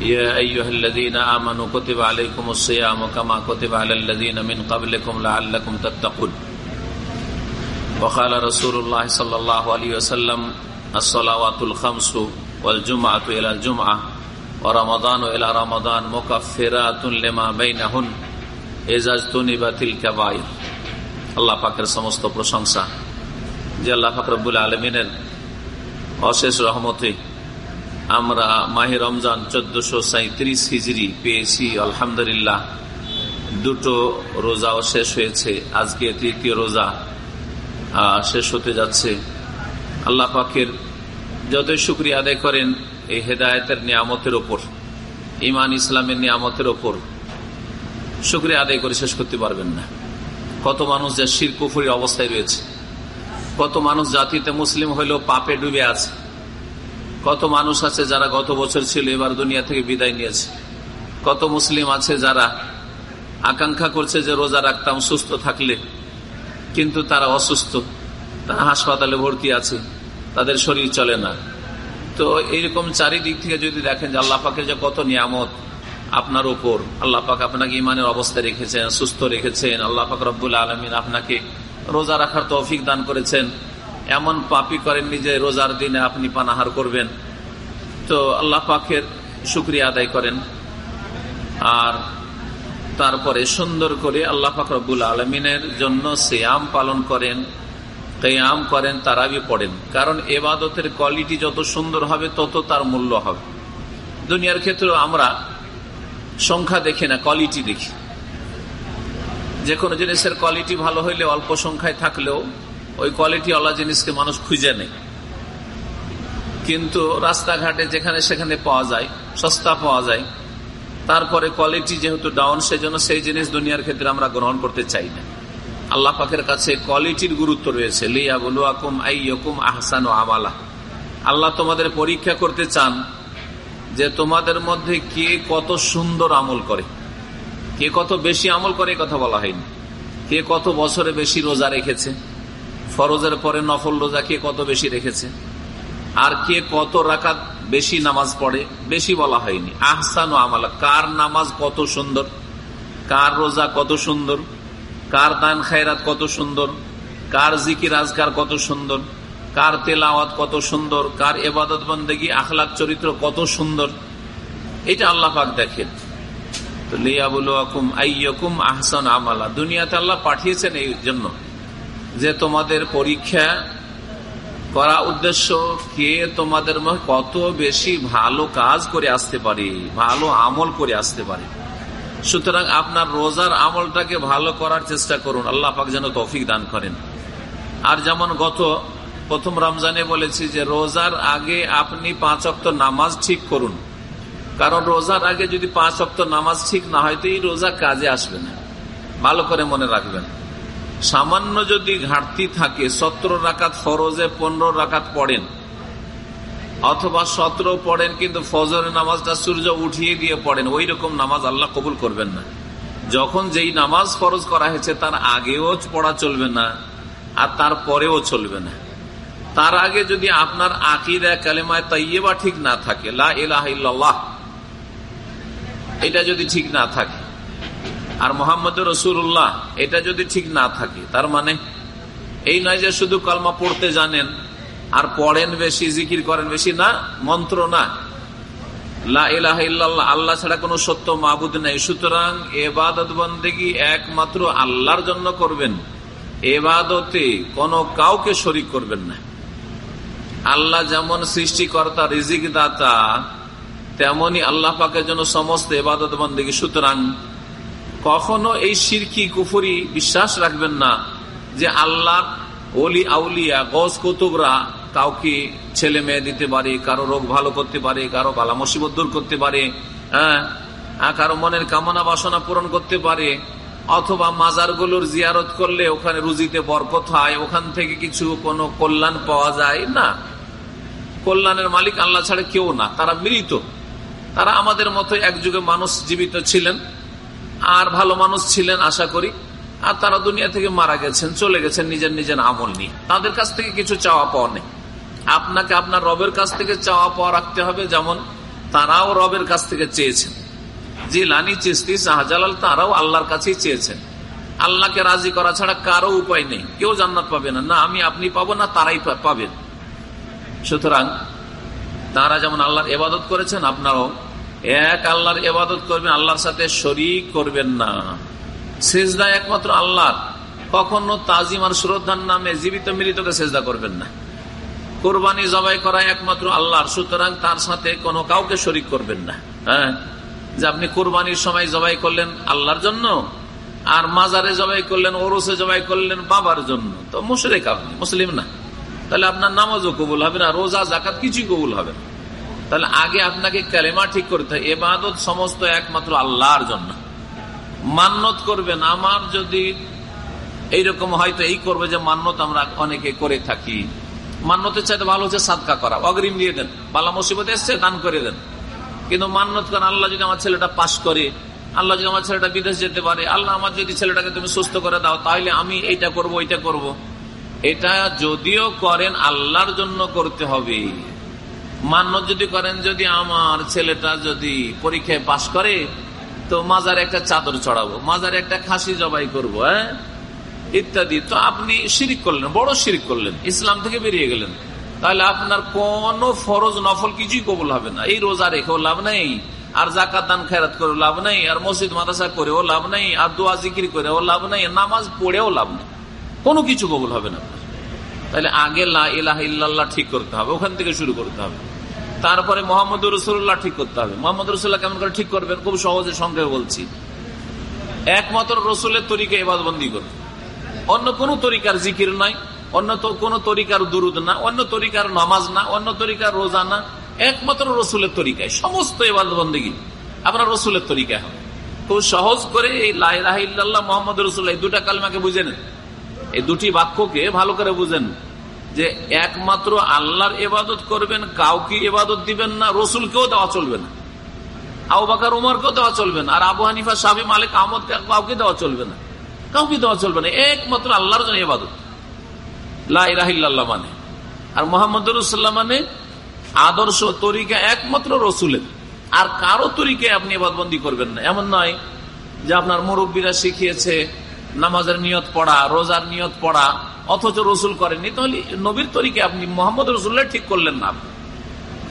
يا أيها الذين آمنوا كتب عليكم الصيام كما كتب على الذين من قبلكم لعلكم تتقون وقال رسول الله صلى الله عليه وسلم الصلوات الخمس والجمعة إلى الجمعة ورمضان إلى رمضان مكفرات لما بينهن إذا اجتنبت الكبائر আল্লাহ পাকের সমস্ত প্রশংসা যে আল্লাহ ফাকরবুল আলমিনের অশেষ রহমতে আমরা মাহে রমজান চোদ্দশো সাঁত্রিশ হিজড়ি পেয়েছি, আলহামদুলিল্লাহ। দুটো রোজাও শেষ হয়েছে। আজকে তৃতীয় রোজা শেষ হতে যাচ্ছে। আল্লাহ পাকের যতই শুক্রিয়া আদায় করেন, এই হেদায়তের নিয়ামতের ওপর ইমান ইসলামের নিয়ামতের ওপর শুক্রিয়া আদায় করে শেষ করতে পারবেন না। কত মানুষ যা শির কুফুরির অবস্থায় রয়েছে, কত মানুষ জাতিতে মুসলিম হইলেও পাপে ডুবে আছে। কত মানুষ আছে যারা গত বছর ছিল, এবার দুনিয়া থেকে বিদায় নিয়েছে। কত মুসলিম আছে যারা আকাঙ্ক্ষা করছে যে রোজা রাখতাম, সুস্থ থাকলে। কিন্তু তারা অসুস্থ, তারা হাসপাতালে ভর্তি আছে, তাদের শরীর চলে না। তো এইরকম চারিদিক থেকে যদি দেখেন যে আল্লাহ পাকের যে কত নিয়ামত আপনার উপর, আল্লাহ পাক আপনাকে ইমানের অবস্থা রেখেছেন, সুস্থ রেখেছেন, আল্লাহ পাক রব্বুল আলমিন আপনাকে রোজা রাখার তৌফিক দান করেছেন। এমন পাপি করেননি যে রোজার দিনে আপনি পানাহার করবেন। তো আল্লাহ পাকের শুক্রিয়া আদায় করেন। আর তারপরে সুন্দর করে আল্লাহ পাক রব্বুল আলমিনের জন্য সিয়াম পালন করেন, কেয়াম করেন, তারাবি পড়েন। কারণ এবাদতের কোয়ালিটি যত সুন্দর হবে, তত তার মূল্য হবে। দুনিয়ার ক্ষেত্রে আমরা সংখ্যা দেখি না কোয়ালিটি দেখি। যে কোনো জিনিসের কোয়ালিটি ভালো হইলে অল্প সংখ্যায় থাকলেও ওই কোয়ালিটি আল্লাহ জিনিসকে মানুষ খুঁজে নেই। কিন্তু রাস্তাঘাটে যেখানে সেখানে পাওয়া যায়, সস্তা পাওয়া যায়, তারপরে কোয়ালিটি যেহেতু ডাউন সেজন্য সেই জিনিস দুনিয়ার ক্ষেত্রে আমরা গ্রহণ করতে চাই না। আল্লাহ পাকের কাছে কোয়ালিটির গুরুত্ব রয়েছে। লিয়া বলু আকুম আইকুম আহসান ও আমালা। আল্লাহ তোমাদের পরীক্ষা করতে চান যে তোমাদের মধ্যে কে কত সুন্দর আমল করে। কে কত বেশি আমল করে কথা বলা হয়নি। কে কত বছরে বেশি রোজা রেখেছে। ফরজের পরে নফল রোজা কে কত বেশি রেখেছে? আর কে কত রাকাত বেশি নামাজ পড়ে? বেশি বলা হয়নি। আহসান ও আমালা। কার নামাজ কত সুন্দর? কার রোজা কত সুন্দর? কার দান খায়রাত কত সুন্দর? কার জিকির আজকার কত সুন্দর? কার তেলাওয়াত কত সুন্দর? কার এবাদত বন্দেগী আখলাক চরিত্র কত সুন্দর? এটা আল্লাহ পাক দেখেন। তো আইয়কুম আহসান আমালা। দুনিয়াতে আল্লাহ পাঠিয়েছেন এই জন্য। যে তোমাদের পরীক্ষা করা উদ্দেশ্য কে তোমাদের কত বেশি ভালো কাজ করে আসতে পারে, ভালো আমল করে আসতে পারে। সুতরাং আপনার রোজার আমলটাকে ভালো করার চেষ্টা করুন, আল্লাহ পাক যেন তৌফিক দান করেন। আর যেমন গত প্রথম রমজানে বলেছি যে রোজার আগে আপনি পাঁচ অক্ত নামাজ ঠিক করুন। কারণ রোজার আগে যদি পাঁচ অক্ত নামাজ ঠিক না হয়, তো এই রোজা কাজে আসবে না। ভালো করে মনে রাখবেন। সামান্য যদি ঘাটতি থাকে, সতেরো রাকাত ফরজে, পনেরো রাকাত পড়েন। অথবা সতেরো পড়েন, কিন্তু ফজরের নামাজটা সূর্য উঠিয়ে দিয়ে পড়েন, ওই রকম নামাজ আল্লাহ কবুল করবেন না। যখন যেই নামাজ ফরজ করা হয়েছে, তার আগেও পড়া চলবে না, আর তার পরেও চলবে না। তার আগে যদি আপনার আকিদা, কালেমায় তাইয়েবা ঠিক না থাকে, লা ইলাহ এটা যদি ঠিক না থাকে আর মোহাম্মদ রসুল্লাহ, এটা যদি ঠিক না থাকে, তার মানে এই নয় যে শুধু কলমা পড়তে জানেন আর পড়েন বেশি, জিকির করেন বেশি, না, মন্ত্র না। আল্লাহ ছাড়া কোনো সত্য মাহবুদ নেই। সুতরাং এবাদত বন্দেগী একমাত্র আল্লাহর জন্য করবেন। এবাদতে কোনো কাউকে শরিক করবেন না। আল্লাহ যেমন সৃষ্টিকর্তা রিজিক দাতা তেমনি আল্লাহ পাকের জন্য সমস্ত এবাদত বন্দেগী। সুতরাং কখনো এই সিরকি কুফুরি বিশ্বাস রাখবেন না যে আল্লাহ ওলি আউলিয়া, গজ কুতুবরা কাউকে ছেলে মেয়ে দিতে পারে, কারও রোগ ভালো করতে পারে, কারও বালা মুসিবত দূর করতে পারে হ্যাঁ? কারও মনের কামনা বাসনা পূরণ করতে পারে, অথবা মাজারগুলোর জিয়ারত করলে ওখানে রুজিতে বরকত হয়, ওখান থেকে কিছু কোনো কল্যাণ পাওয়া যায় না। কল্যাণের মালিক আল্লাহ ছাড়া কেউ না, তারা মৃত। তারা আমাদের মতো এক যুগে মানুষ জীবিত ছিলেন। আর ভালো মানুষ ছিলেন আশা করি। আর তারা দুনিয়া থেকে মারা গেছেন, চলে গেছেন নিজের নিজের আমল নিয়ে। তাদের কাছ থেকে কিছু চাওয়া পাওয়া নেই। আপনাকে আপনার রবের কাছ থেকে চাওয়া পাওয়া রাখতে হবে, যেমন তারাও রবের কাছ থেকে চেয়েছেন। যে জিলানি চিস্তি শাহজালাল, তারাও আল্লাহর কাছেই চেয়েছেন। আল্লাহকে রাজি করা ছাড়া কারও উপায় নেই। কেউ জান্নাত পাবে না। না, আমি আপনি পাবো, না তারাই পাবেন। সুতরাং তারা যেমন আল্লাহর এবাদত করেছেন, আপনারাও এক আল্লাহর এবাদত করবেন, আল্লাহর সাথে শরিক করবেন না। সেজদা একমাত্র আল্লাহর। কখনো তাজিম আর শ্রদ্ধার নামে জীবিত মৃতকে সেজদা করবেন না। কোরবানি জবাই করা একমাত্র আল্লাহর, সুতরাং তার সাথে কোনো কাউকে শরিক করবেন না। হ্যাঁ? যে আপনি কোরবানির সময় জবাই করলেন আল্লাহর জন্য, আর মাজারে জবাই করলেন, ওরসে জবাই করলেন বাবার জন্য। তো মুশরেক আপনি, মুসলিম না। তাহলে আপনার নামাজও কবুল হবে না, রোজা জাকাত কিছুই কবুল হবে না। তাহলে আগে আপনাকে কালেমা ঠিক করতে হয়। এবাদত সমস্ত একমাত্র আল্লাহর জন্য। মান্নত করবেন আমার যদি এইরকম হয়তো এই করবে যে মান্নত আমরা অনেকে করে থাকি। মান্যতের চাইতে ভালো হচ্ছে সাদকা করা। অগ্রিম দিয়ে দেন। বালা মুসিবত এসছে, দান করে দেন। কিন্তু মান্যত করেন আল্লাহ যদি আমার ছেলেটা পাশ করে, আল্লাহ যদি আমার ছেলেটা বিদেশ যেতে পারে, আল্লাহ আমার যদি ছেলেটাকে তুমি সুস্থ করে দাও তাহলে আমি এইটা করব, ওইটা করব। এটা যদিও করেন, আল্লাহর জন্য করতে হবে। মান্য যদি করেন, যদি আমার ছেলেটা যদি পরীক্ষায় পাশ করে, তো মাজার একটা চাদর চড়াবো, মাজারে একটা খাসি জবাই করব হ্যাঁ? ইত্যাদি। তো আপনি শিরিক করলেন, বড় শিরিক করলেন, ইসলাম থেকে বেরিয়ে গেলেন। তাহলে আপনার কোন ফরজ নফল কিছুই কবল হবে না। এই রোজা রেখেও লাভ নেই, আর জাকাত দান, খেরাত করে লাভ নেই, আর মসজিদ মাদাসা করেও লাভ নেই, আর দোয়া, জিকির করেও লাভ নেই নামাজ পড়েও লাভ নেই। কোনো কিছু কবুল হবে না। তাহলে আগে ইল্লাল্লাহ ঠিক করতে হবে, ওখান থেকে শুরু করতে হবে। তারপরে মোহাম্মদ রসুল্লাহ ঠিক করতে হবে। মোহাম্মদ রসুল্লাহ কেমন করে ঠিক করবেন? খুব সহজে সংক্ষেপে বলছি। একমাত্র রসুলের তরিকা এবাদবন্দি করবে অন্য কোন তরিকার জিকির নাই, অন্য কোন তরিকার দুরুদ না, অন্য তরিকার নামাজ না, অন্য তরিকার রোজা না। একমাত্র রসুলের তরিকায়, সমস্ত এবাদবন্দিগি আপনার রসুলের তরিকায় হবে খুব সহজ করে এই লাইরাহ মোহাম্মদ রসুল্লাহ দুটা কালমাকে বুঝে নেন। এই দুটি বাক্যকে ভালো করে বুঝেন। যে একমাত্র আল্লাহর এবাদত করবেন, কাউকে এবাদত দিবেন না, রসুলকেও দেওয়া চলবে না। আবু বাকার, উমরকেও দেওয়া চলবে না। আর আবু হানিফা সাবি মালিক, আহমদ, কাউকে দেওয়া চলবে না। কাউকে দেওয়া চলবে না। একমাত্র আল্লাহর জন্য এবাদত লাহিল্লাহ মানে। আর মোহাম্মদ রসুল্লাহ মানে আদর্শ তরিকা একমাত্র রসুলের। আর কারও তরিকায় আপনি এবাদবন্দি করবেন না। এমন নয় যে আপনার মুরব্বীরা শিখিয়েছে নামাজের নিয়ত পড়া, রোজার নিয়ত পড়া, অথচ রসুল করেননি, তাহলে নবীর তরিকে আপনি মোহাম্মদ রসুল্লাহ ঠিক করলেন না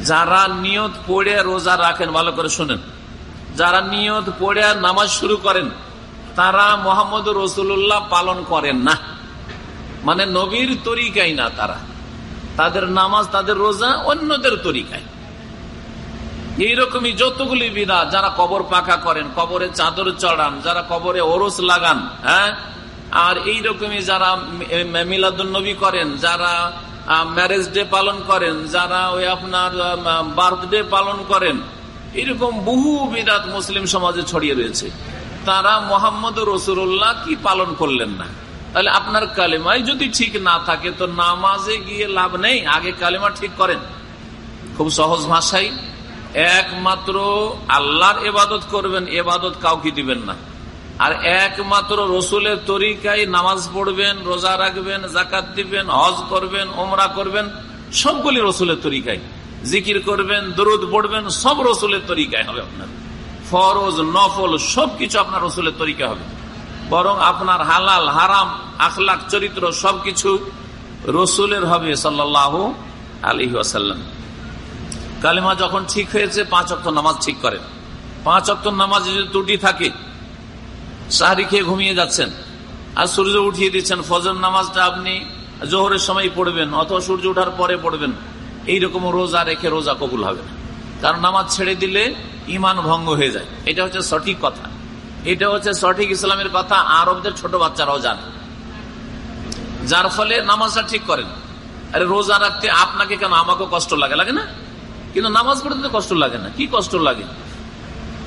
যারা নিয়ত পড়ে রোজা রাখেন, ভালো করে শুনেন। যারা নিয়ত পড়ে নামাজ শুরু করেন, তারা মোহাম্মদ রসুল্লাহ পালন করেন না। মানে নবীর তরিকাই না তারা। তাদের নামাজ, তাদের রোজা অন্যদের তরিকায়। এইরকমই যতগুলি বিদা যারা কবর পাকা করেন, কবরে চাদর চড়ান, যারা কবরে ওরস লাগান হ্যাঁ? আর এইরকমই যারা মিলাদুন্নবী করেন, যারা ম্যারেজ ডে পালন করেন, যারা ওই আপনার বার্থডে পালন করেন, এরকম বহু বিদাত মুসলিম সমাজে ছড়িয়ে রয়েছে। তারা মোহাম্মদ রসুল্লাহ কি পালন করলেন না? তাহলে আপনার কালেমাই যদি ঠিক না থাকে, তো নামাজে গিয়ে লাভ নেই, আগে কালেমা ঠিক করেন। খুব সহজ ভাষায় একমাত্র আল্লাহর এবাদত করবেন এবাদত কাউকে দিবেন না। আর একমাত্র রসুলের তরিকায় নামাজ পড়বেন, রোজা রাখবেন জাকাত দিবেন, হজ করবেন ওমরা করবেন, সবগুলি রসুলের তরিকায়। জিকির করবেন, দরুদ পড়বেন, সব রসুলের তরিকায় হবে আপনার। ফরজ, নফল, সবকিছু আপনার রসুলের তরিকা হবে। বরং আপনার হালাল, হারাম আখলাক চরিত্র সবকিছু রসুলের হবে সাল্লাহ আলী আসাল্লাম কালিমা যখন ঠিক হয়েছে, পাঁচ অক্ট নামাজ ঠিক করেন। পাঁচ অক্ট নামাজ যদি ত্রুটি থাকে, সাহারি খেয়ে ঘুমিয়ে যাচ্ছেন, আর সূর্য উঠিয়ে দিচ্ছেন, ফজর নামাজটা আপনি জোহরের সময় পড়বেন, অথবা সূর্য ওঠার পরে পড়বেন এইরকম রোজা রেখে রোজা কবুল হবে কারণ নামাজ ছেড়ে দিলে ইমান ভঙ্গ হয়ে যায়। এটা হচ্ছে সঠিক কথা। এটা হচ্ছে সঠিক ইসলামের কথা, আরবদের ছোট বাচ্চারাও জানে। যার ফলে নামাজটা ঠিক করেন। আরে রোজা রাখতে আপনাকে কেন? আমাকে কষ্ট লাগে লাগে না? কিন্তু নামাজ পড়তে কষ্ট লাগে না। কি কষ্ট লাগে?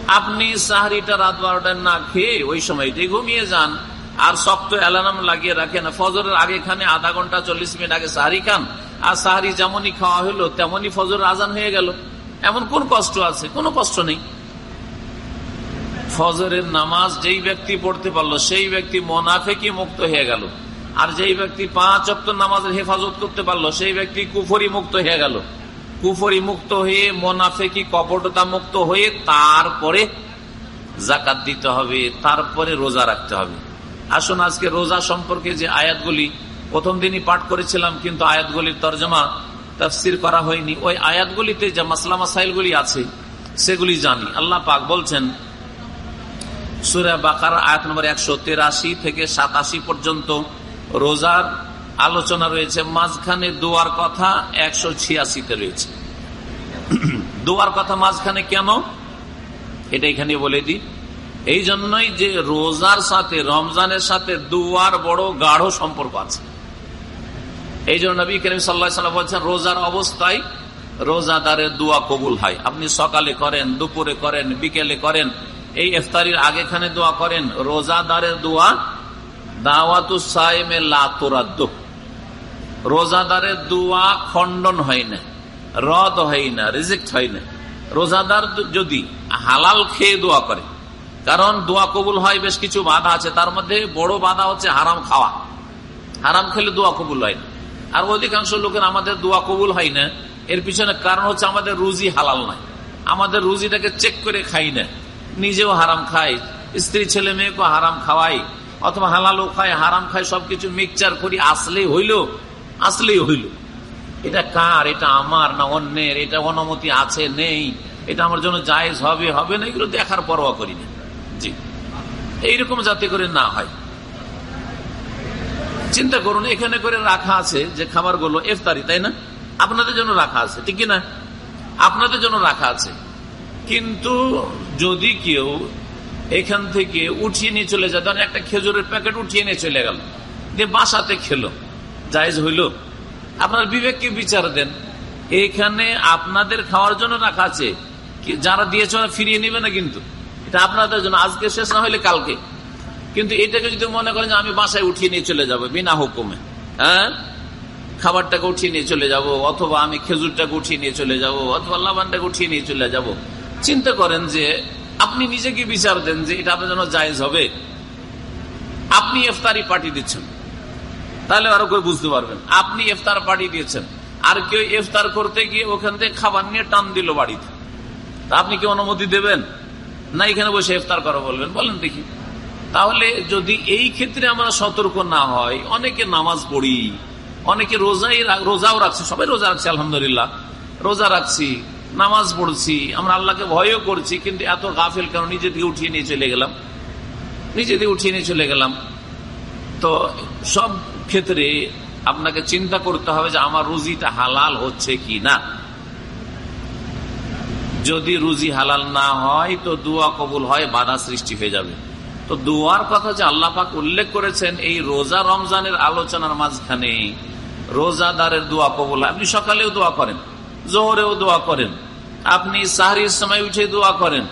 আপনি সাহারিটা রাত বারোটায় না খেয়ে ওই সময়টাই ঘুমিয়ে যান, আর শক্ত অ্যালার্ম লাগিয়ে রাখেন, ফজরের আগে খানে আধা ঘণ্টা চল্লিশ মিনিট আগে সাহারি খান, আর সাহারি যেমনই খাওয়া হলো, তেমনই ফজর আজান হয়ে গেল। এমন কোন কষ্ট আছে? কোনো কষ্ট নেই। ফজরের নামাজ যেই ব্যক্তি পড়তে পারল, সেই ব্যক্তি মোনাফেকি মুক্ত হয়ে গেল। আর যেই ব্যক্তি পাঁচ অক্ট নামাজের হেফাজত করতে পারল, সেই ব্যক্তি কুফরি মুক্ত হয়ে গেল। কুফরি মুক্ত হয়ে, মোনাফেকি কপটতা মুক্ত হয়ে তারপরে জাকাত দিতে হবে, তারপরে রোজা রাখতে হবে। আসুন আজকে রোজা সম্পর্কে যে আয়াতগুলি প্রথম দিনই পাঠ করেছিলাম, কিন্তু আয়াতগুলির তর্জমা তফসির করা হয়নি। ওই আয়াতগুলিতে যে মাসলা মাসাইলগুলি আছে, সেগুলি জানি। আল্লাহ পাক বলছেন, সুরা বাকার আয়াত নম্বর একশো তেরাশি থেকে সাতাশি পর্যন্ত রোজার আলোচনা রয়েছে, মাঝখানে দোয়ার কথা একশো ছিয়াশিতে রয়েছে। দোয়ার কথা মাঝখানে কেন? এটা এখানে বলে দিই। এই জন্যই যে রোজার সাথে, রমজানের সাথে দুয়ার বড় গাঢ় সম্পর্ক আছে। এই জন্য নবী করিম সাল্লা বলছেন, রোজার অবস্থায় রোজাদারের দোয়া কবুল হয়। আপনি সকালে করেন, দুপুরে করেন, বিকেলে করেন, এই ইফতারির আগেখানে দোয়া করেন। রোজাদারের দোয়া দাওয়াতু সাইমে লাতুরাদ্দ রোজাদারের দোয়া খণ্ডন হয় না, রদ হয় না, রিজেক্ট হয় না। রোজাদার যদি হালাল খেয়ে দোয়া করে, কারণ দোয়া কবুল হয় বেশ কিছু বাধা আছে, তার মধ্যে বড় বাধা হচ্ছে হারাম খাওয়া। হারাম খেলে দোয়া কবুল হয় না। আর অধিকাংশ লোকের আমাদের দোয়া কবুল হয় না, এর পিছনে কারণ হচ্ছে আমাদের রুজি হালাল নাই আমাদের রুজিটাকে চেক করে খাই না, নিজেও হারাম খাই, স্ত্রী, ছেলে মেয়েকে হারাম খাওয়াই, অথবা হালালও খাই, হারাম খাই, সবকিছু মিক্সচার করি, আসলেই হইল আসলেই হইল। এটা কার? এটা আমার না অন্যের? এটা অনুমতি আছে, নেই? এটা আমার জন্য জায়েজ হবে হবে না? এগুলো দেখার পরোয়া করি না। জি। এইরকম যাতে করে না হয়। চিন্তা করুন, এখানে করে রাখা আছে যে খাবারগুলো ইফতারি, তাই না? আপনাদের জন্য রাখা আছে, ঠিক না? আপনাদের জন্য রাখা আছে। কিন্তু যদি কেউ এখান থেকে উঠিয়ে নিয়ে চলে যায়, ধরেন একটা খেজুরের প্যাকেট উঠিয়ে নিয়ে চলে গেল, দিয়ে বাসাতে খেলো। জায়জ হইল। আপনার বিবেককে বিচার দেন। এখানে আপনাদের খাওয়ার জন্য রাখা আছে। যারা দিয়েছে ফিরিয়ে নিবে না কিন্তু। এটা আপনাদের জন্য। আজকে শেষ না হলে কালকে। কিন্তু এটাকে যদি মনে করেন যে আমি বাসায় উঠিয়ে নিয়ে চলে যাব, বিনা হুকুমে হ্যাঁ? খাবারটাকে উঠিয়ে নিয়ে চলে যাব, অথবা আমি খেজুরটাকে উঠিয়ে নিয়ে চলে যাব, অথবা লাবানটাকে উঠিয়ে নিয়ে চলে যাব। চিন্তা করেন যে আপনি নিজেকে বিচার দেন যে এটা আপনার জন্য জায়জ হবে। আপনি ইফতারি পার্টি দিচ্ছেন। তাহলে আরও কেউ বুঝতে পারবেন। আপনি ইফতার পার্টি দিয়েছেন। আর কেউ ইফতার করতে গিয়ে ওখান থেকে খাবার নিয়ে টান দিল বাড়িতে। আপনি কি অনুমতি দেবেন? না, এখানে বসে ইফতার করো বলবেন। বলেন দেখি। তাহলে যদি এই ক্ষেত্রে আমরা সতর্ক না হয়, অনেকে নামাজ পড়ি, অনেকে রোজাই রোজাও রাখছি, সবাই রোজা রাখছি, আলহামদুলিল্লাহ। রোজা রাখছি, নামাজ পড়ছি, আমরা আল্লাহকে ভয়ও করছি, কিন্তু এত গাফেল কেন? নিজে দিয়ে উঠিয়ে নিয়ে চলে গেলাম। নিজে দিয়ে উঠিয়ে নিয়ে চলে গেলাম। তো সব ক্ষেত্রে আপনাকে চিন্তা করতে হবে যে আমার রুজিটা হালাল হচ্ছে কি না যদি রুজি হালাল না হয়, তো দুয়া কবুল হয়, বাধা সৃষ্টি হয়ে যাবে। তো দুয়ার কথা যে আল্লাহ পাক উল্লেখ করেছেন, এই রোজা রমজানের আলোচনার মাঝখানে রোজাদারের দোয়া কবুল হয়। আপনি সকালেও দোয়া করেন, জোহরেও দোয়া করেন। আপনি সাহারির সময় উঠে দোয়া করেন।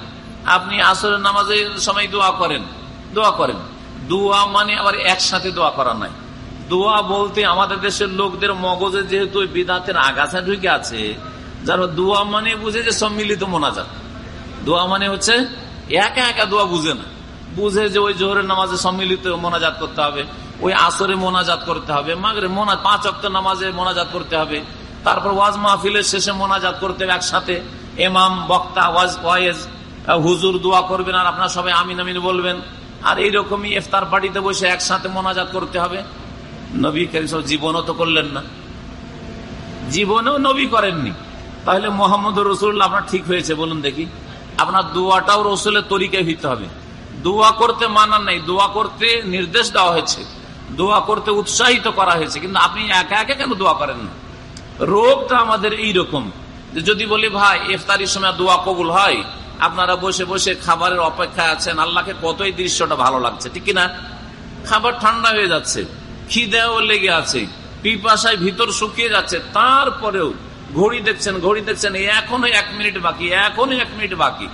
আপনি আসরের নামাজের সময় দোয়া করেন দোয়া করেন। দোয়া মানে আবার একসাথে দোয়া করা নাই দোয়া বলতে আমাদের দেশের লোকদের মগজে যেহেতু বিদাতের আগাছা ঢুকে আছে, যারা দোয়া মানে বুঝে যে সম্মিলিত মোনাজাত। দোয়া মানে হচ্ছে একা একা দোয়া বুঝে না। বুঝে যে ওই জোহরের নামাজে সম্মিলিত মোনাজাত করতে হবে, ওই আসরে মোনাজাত করতে হবে, মাগরে মোনা পাঁচ অক্ট নামাজে মোনাজাত করতে হবে, তারপর ওয়াজ মাহফিলের শেষে মোনাজাত করতে হবে একসাথে। এমাম বক্তা, ওয়াজ ওয়াইজ হুজুর দোয়া করবেন আর আপনার সবাই আমিন আমিন বলবেন। আর এইরকমই ইফতার পার্টিতে বসে একসাথে মোনাজাত করতে হবে। নবী সব জীবনও তো করলেন না। জীবনেও নবী করেননি। তাহলে মোহাম্মদ রসুল্লাহ আপনার ঠিক হয়েছে, বলুন দেখি। আপনার দোয়াটাও রসুলের তরিকায় হইতে হবে। দোয়া করতে মানার নাই, দোয়া করতে নির্দেশ দেওয়া হয়েছে। দোয়া করতে উৎসাহিত করা হয়েছে, কিন্তু আপনি একা একা কেন দোয়া করেন না? রোগটা আমাদের এই রকম যদি বলি, ভাই, ইফতারির সময় দোয়া কবুল হয়, আপনারা বসে বসে খাবারের অপেক্ষায় আছেন, আল্লাহকে কতই দৃশ্যটা ভালো লাগছে। ঠিক না খাবার ঠান্ডা হয়ে যাচ্ছে। খিদেও লেগে আছে, পিপাসায় ভিতর শুকিয়ে যাচ্ছে, তারপরেও ঘড়ি দেখছেন ঘড়ি দেখছেন এখনও এক মিনিট বাকি এখনও এক মিনিট বাকি।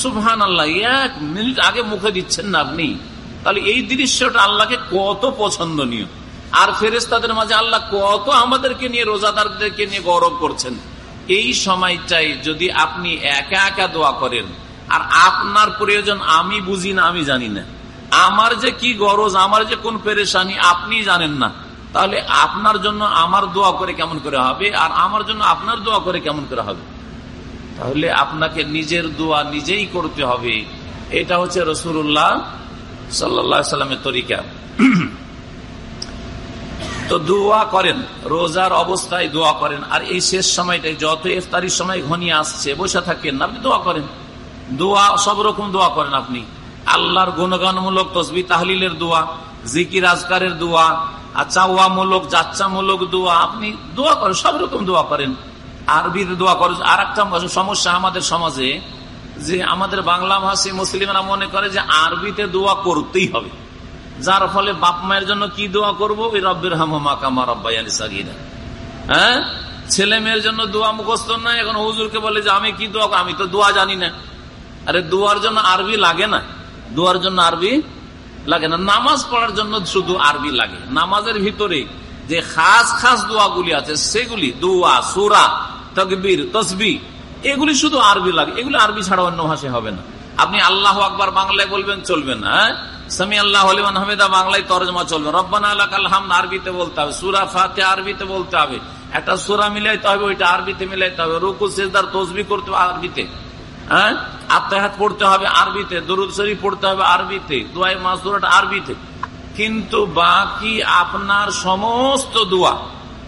সুবহান আল্লাহ এক মিনিট আগে মুখে দিচ্ছেন না আপনি। তাহলে এই দৃশ্যটা আল্লাহকে কত পছন্দনীয়। আর ফেরেস্তাদের মাঝে আল্লাহ কত আমাদেরকে নিয়ে, রোজাদারদেরকে নিয়ে গৌরব করছেন। এই সময়টাই যদি আপনি একা একা দোয়া করেন, আর আপনার প্রয়োজন আমি বুঝি না, আমি জানি না। আমার যে কি গরজ, আমার যে কোন পেরেশানি, আপনি জানেন না। তাহলে আপনার জন্য আমার দোয়া করে কেমন করে হবে, আর আমার জন্য আপনার দোয়া করে কেমন করে হবে? তাহলে আপনাকে নিজের দোয়া নিজেই করতে হবে। এটা হচ্ছে রসুল্লাহ সাল্লা সাল্লামের তরিকা। তো দোয়া করেন, রোজার অবস্থায় দোয়া করেন, আর এই শেষ সময়টাই যত ইফতারির সময় ঘনিয়ে আসছে, বসে থাকেন, আপনি দোয়া করেন। দোয়া, সব রকম দোয়া করেন আপনি। আল্লাহর গুণগানমূলক তসবি তাহলিলের দোয়া, জিকির আজকারের দোয়া চাওয়ামূলক, যাচ্চামূলক দোয়া, আপনি দোয়া করেন, সব রকম দোয়া করেন। আরবিতে দোয়া করেন আর একটা সমস্যা আমাদের সমাজে, যে আমাদের বাংলা ভাষী মুসলিমরা মনে করে যে আরবিতে দোয়া করতেই হবে। যার ফলে বাপ মায়ের জন্য কি দোয়া করব? রব্বের হামাকামা রব্বাইয়ানি সাগিরা। হ্যাঁ? ছেলে মেয়ের জন্য দোয়া মুখস্থ না এখন হুজুরকে বলে যে আমি কি দোয়া আমি তো দোয়া জানি না। আরে দোয়ার জন্য আরবি লাগে না। দোয়ার জন্য আরবি লাগে না, নামাজ পড়ার জন্য শুধু আরবি লাগে। নামাজের ভিতরে যে খাস খাস দোয়াগুলি আছে, সেগুলি দোয়া, সুরা, তকবির তসবি এগুলি শুধু আরবি লাগে। এগুলি আরবি ছাড়া অন্য ভাষায় হবে না। আপনি আল্লাহ আকবার বাংলায় বলবেন, চলবে না হ্যাঁ? সামি আল্লাহ হামেদা, বাংলায় তরজমা চলবে রব্বান আল্লাহ হাম আরবিতে বলতে হবে। সুরা ফাতে আরবিতে বলতে হবে। একটা সুরা মিলাইতে হবে, ওইটা আরবিতে মিলাইতে হবে। রুকু, সেজদার তসবি করতে হবে আরবিতে। হ্যাঁ? আত্মাহাত পড়তে হবে আরবিতে, দরুদ শরীফ পড়তে হবে আরবিতে দোয়াই মাসুরাটা আরবিতে। কিন্তু বাকি আপনার সমস্ত দোয়া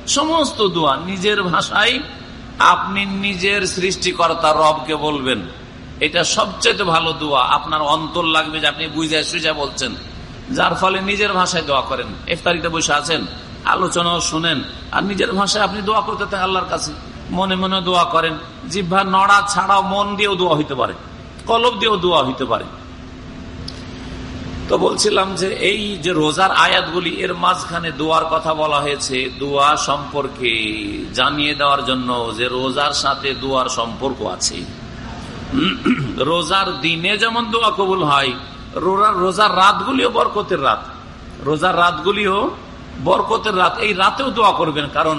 সমস্ত দোয়া নিজের ভাষায় আপনি নিজের সৃষ্টিকর্তা রবকে বলবেন। এটা সবচেয়ে ভালো দোয়া। আপনার অন্তর লাগবে যে আপনি বুঝে সুজা বলছেন। যার ফলে নিজের ভাষায় দোয়া করেন। ইফতারিতে বসে আছেন, আলোচনাও শুনেন, আর নিজের ভাষায় আপনি দোয়া করতে থাকেন আল্লাহর কাছে। মনে মনে দোয়া করেন জিভা নড়া ছাড়াও মন দিয়েও দোয়া হইতে পারে, কলব দিয়েও দোয়া হইতে পারে। তো বলছিলাম যে এই যে রোজার আয়াতগুলি, এর মাঝখানে দোয়ার কথা বলা হয়েছে, দোয়া সম্পর্কে জানিয়ে দেওয়ার জন্য যে রোজার সাথে দোয়ার সম্পর্ক আছে। রোজার দিনে যেমন দোয়া কবুল হয় রোজার রাতগুলিও বরকতের রাত। রোজার রাতগুলিও বরকতের রাত। এই রাতেও দোয়া করবেন, কারণ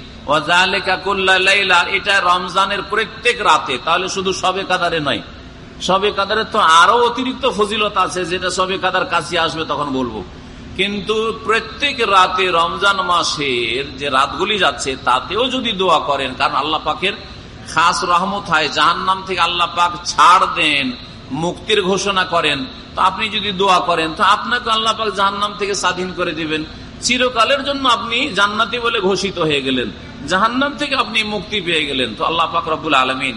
এটা রমজানের প্রত্যেক রাতে। তাহলে শুধু সবে কাদারে নয়। সবে কাদারে তো আরও অতিরিক্ত ফজিলত আছে, যেটা সবে কাদার কাছে আসবে তখন বলব। কিন্তু প্রত্যেক রাতে রমজান মাসের যে রাতগুলি যাচ্ছে, তাতেও যদি দোয়া করেন, কারণ আল্লাহ পাকের খাস রহমত হয় জাহান নাম থেকে আল্লাহ পাক ছাড় দেন, মুক্তির ঘোষণা করেন, তো আপনি যদি দোয়া করেন, তো আপনাকে আল্লাহ পাক জাহান থেকে স্বাধীন করে দিবেন। চিরকালের জন্য আপনি জান্নাতি বলে ঘোষিত হয়ে গেলেন। জাহান্নাম থেকে আপনি মুক্তি পেয়ে গেলেন। তো আল্লাহ পাক আলমিন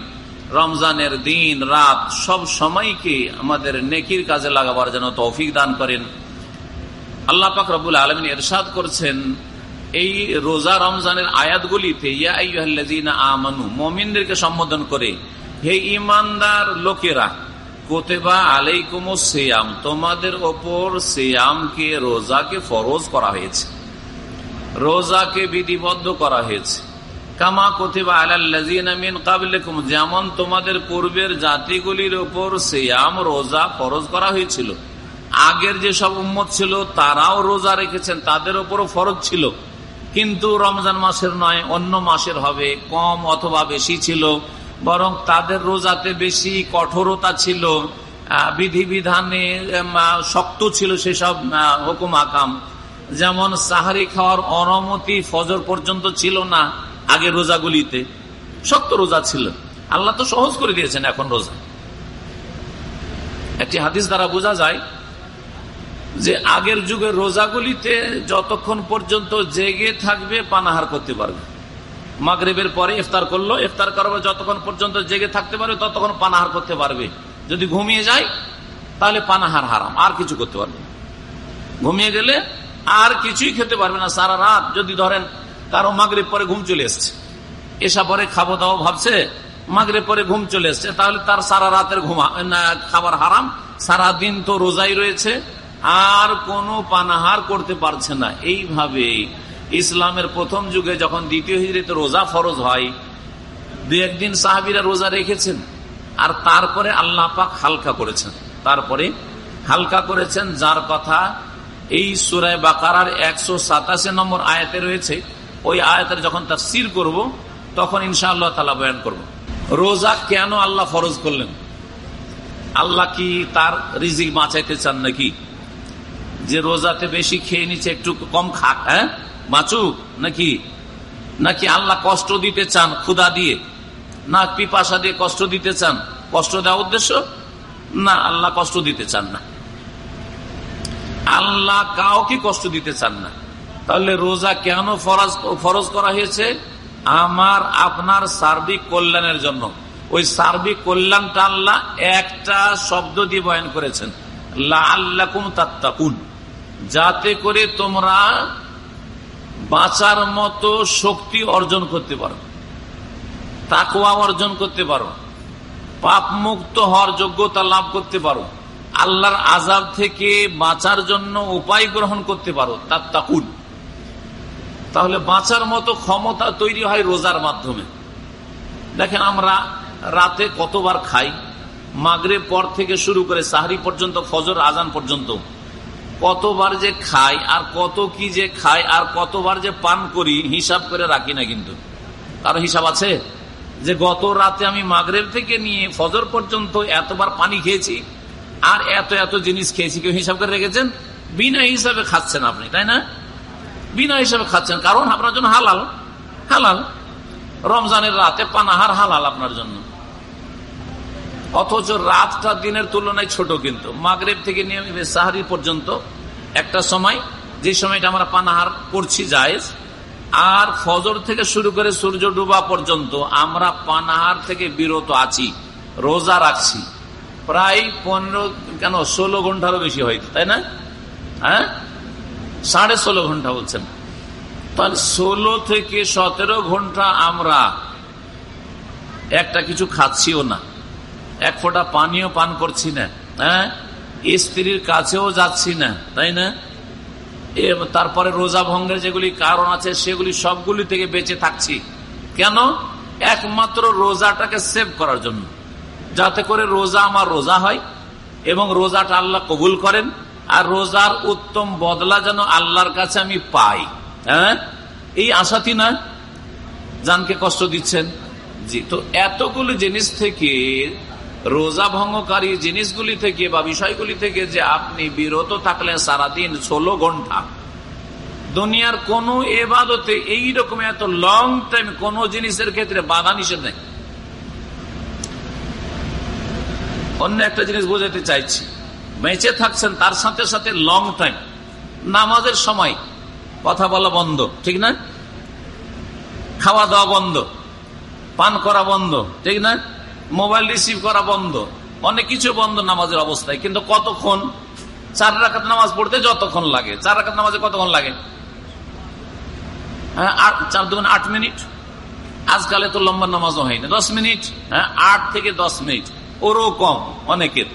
রমজানের দিন, রাত সব সময়কে আমাদের নেকির কাজে লাগাবার জন্য তৌফিক দান করেন। আল্লাহ পাক রব্বুল আলমিন এরশাদ করছেন, এই রোজা রমজানের আয়াতগুলিতে মমিনদেরকে সম্বোধন করে, হে ইমানদার লোকেরা, কোতেবা আলাইকুম সেয়াম, তোমাদের ওপর সেয়ামকে, রোজাকে ফরজ করা হয়েছে। রোজাকে বিধিবদ্ধ করা হয়েছে। কামা কোথেবা আলাল্লাজিন যেমন তোমাদের পূর্বের জাতিগুলির ওপর সেয়াম, রোজা ফরজ করা হয়েছিল। আগের যে সব উম্মত ছিল, তারাও রোজা রেখেছেন, তাদের ওপরও ফরজ ছিল। কিন্তু রমজান মাসের নয়, অন্য মাসের হবে, কম অথবা বেশি ছিল, বরং তাদের রোজাতে বেশি কঠোরতা ছিল বিধিবিধানে শক্ত ছিল সেসব হুকুম আকাম যেমন সাহারি খাওয়ার অনুমতি ফজর পর্যন্ত ছিল না, আগে রোজাগুলিতে। শক্ত রোজা ছিল। আল্লাহ তো সহজ করে দিয়েছেন এখন রোজা। একটি হাদিস দ্বারা বোঝা যায় যে আগের যুগের রোজাগুলিতে যতক্ষণ পর্যন্ত জেগে থাকবে, পানাহার করতে পারবে। মাগরেবের পরে ইফতার করল, ইফতার করবে যতক্ষণ পর্যন্ত জেগে থাকতে পারবে, ততক্ষণ পানাহার করতে পারবে। যদি ঘুমিয়ে যায়, তাহলে পানাহার হারাম, আর কিছু করতে পারবে ঘুমিয়ে গেলে আর কিছুই খেতে পারবে না সারা রাত। যদি ধরেন কারও মাগরীব পরে ঘুম চলে এসছে। এসা পরে খাব দাও ভাবছে মাগরে পরে ঘুম চলে এসছে, তাহলে তার সারা রাতের ঘুমা খাবার হারাম। সারা দিন তো রোজাই রয়েছে, আর কোনো পানাহার করতে পারছে না। এইভাবে ইসলামের প্রথম যুগে যখন দ্বিতীয় হিজড়িতে রোজা ফরজ হয়, দু একদিন সাহাবিরা রোজা রেখেছেন, আর তারপরে আল্লাহ পাক হালকা করেছেন। তারপরে হালকা করেছেন, যার কথা এই সুরায় বাকার একশো সাতাশি নম্বর আয়াতে রয়েছে, ওই আয়াতের যখন তার সির করব, তখন ইনশা আল্লাহ তালা বয়ান করব। রোজা কেন আল্লাহ ফরজ করলেন? আল্লাহ কি তার রিজিক বাঁচাইতে চান নাকি? যে রোজাতে বেশি খেয়ে নিচ্ছে, একটু কম খাক হ্যাঁ? বাঁচুক নাকি? নাকি আল্লাহ কষ্ট দিতে চান ক্ষুদা দিয়ে? না পিপাসা দিয়ে কষ্ট দিতে চান? কষ্ট দেওয়া উদ্দেশ্য? না, আল্লাহ কষ্ট দিতে চান না। আল্লাহ কাউকে কষ্ট দিতে চান না। তাহলে রোজা কেন ফরজ ফরজ করা হয়েছে? আমার, আপনার সার্বিক কল্যাণের জন্য। ওই সার্বিক কল্যাণটা আল্লাহ একটা শব্দ দিয়ে বয়ন করেছেন। তাত্তাকুন। যাতে করে তোমরা বাঁচার মতো শক্তি অর্জন করতে পারো। তাকুয়া অর্জন করতে পারো। পাপ মুক্ত হওয়ার যোগ্যতা লাভ করতে পারো। আল্লাহর আজাব থেকে বাঁচার জন্য উপায় গ্রহণ করতে পারো তার তাকুন তাহলে বাঁচার মতো ক্ষমতা তৈরি হয় রোজার মাধ্যমে। দেখেন আমরা রাতে কতবার খাই মাগরে পর থেকে শুরু করে সাহারি পর্যন্ত, ফজর আজান পর্যন্ত। কতবার যে খাই আর কত কি যে খাই আর কতবার যে পান করি, হিসাব করে রাখি না কিন্তু। কারও হিসাব আছে? যে গত রাতে আমি মাগরেব থেকে নিয়ে ফজর পর্যন্ত এতবার পানি খেয়েছি আর এত এত জিনিস খেয়েছি, কেউ হিসাব করে রেখেছেন, বিনা হিসাবে খাচ্ছেন আপনি, তাই না? বিনা হিসাবে খাচ্ছেন, কারণ আপনার জন্য হালাল হালাল। রমজানের রাতে পানাহার হালাল আপনার জন্য। অথচ রাতটা দিনের তুলনায় ছোট কিন্তু। মাগরেব থেকে নিয়ে সাহারি পর্যন্ত একটা সময়, যে সময়টা আমরা পানাহার করছি জায়েজ, আর ফজর থেকে শুরু করে সূর্য ডুবা পর্যন্ত আমরা পানাহার থেকে বিরত আছি, রোজা রাখছি। প্রায় পনেরো, কেন, ষোলো ঘন্টারও বেশি হয়তো, তাই না? হ্যাঁ? সাড়ে ষোলো ঘণ্টা বলছেন। তাহলে ষোলো থেকে সতেরো ঘণ্টা আমরা একটা কিছু খাচ্ছিও না। এক ফোঁটা পানিও পান করছি না হ্যাঁ? স্ত্রীর কাছেও যাচ্ছি না, তাই না? তারপরে রোজা ভঙ্গের যেগুলি কারণ আছে, সেগুলি সবগুলি থেকে বেঁচে থাকছি। কেন? একমাত্র রোজাটাকে সেভ করার জন্য। যাতে করে রোজা আমার রোজা হয় এবং রোজাটা আল্লাহ কবুল করেন, আর রোজার উত্তম বদলা যেন আল্লাহর কাছে আমি পাই। হ্যাঁ? এই আশাতি না? জানকে কষ্ট দিচ্ছেন? জি, তো এতগুলো জিনিস থেকে, রোজা ভঙ্গকারী জিনিসগুলি থেকে বা বিষয়গুলি থেকে যে আপনি বিরত থাকলেন সারাদিন ষোলো ঘণ্টা, দুনিয়ার কোন এবাদতে এইরকম এত লং টাইম কোন জিনিসের ক্ষেত্রে বাধা নিষেধ নেই। অন্য একটা জিনিস বোঝাতে চাইছি। বেঁচে থাকছেন, তার সাথে সাথে লং টাইম নামাজের সময় কথা বলা বন্ধ, ঠিক না? খাওয়া দাওয়া বন্ধ, পান করা বন্ধ, ঠিক না? মোবাইল রিসিভ করা বন্ধ, অনেক কিছু বন্ধ নামাজের অবস্থায়। কিন্তু কতক্ষণ? চার রাখাত নামাজ পড়তে যতক্ষণ লাগে। চার রাখাত নামাজে কতক্ষণ লাগে? হ্যাঁ চার দুগুণ আট মিনিট। আজকালে তো লম্বা নামাজও হয়নি। দশ মিনিট হ্যাঁ আট থেকে দশ মিনিট। ওরও কম, অনেকের।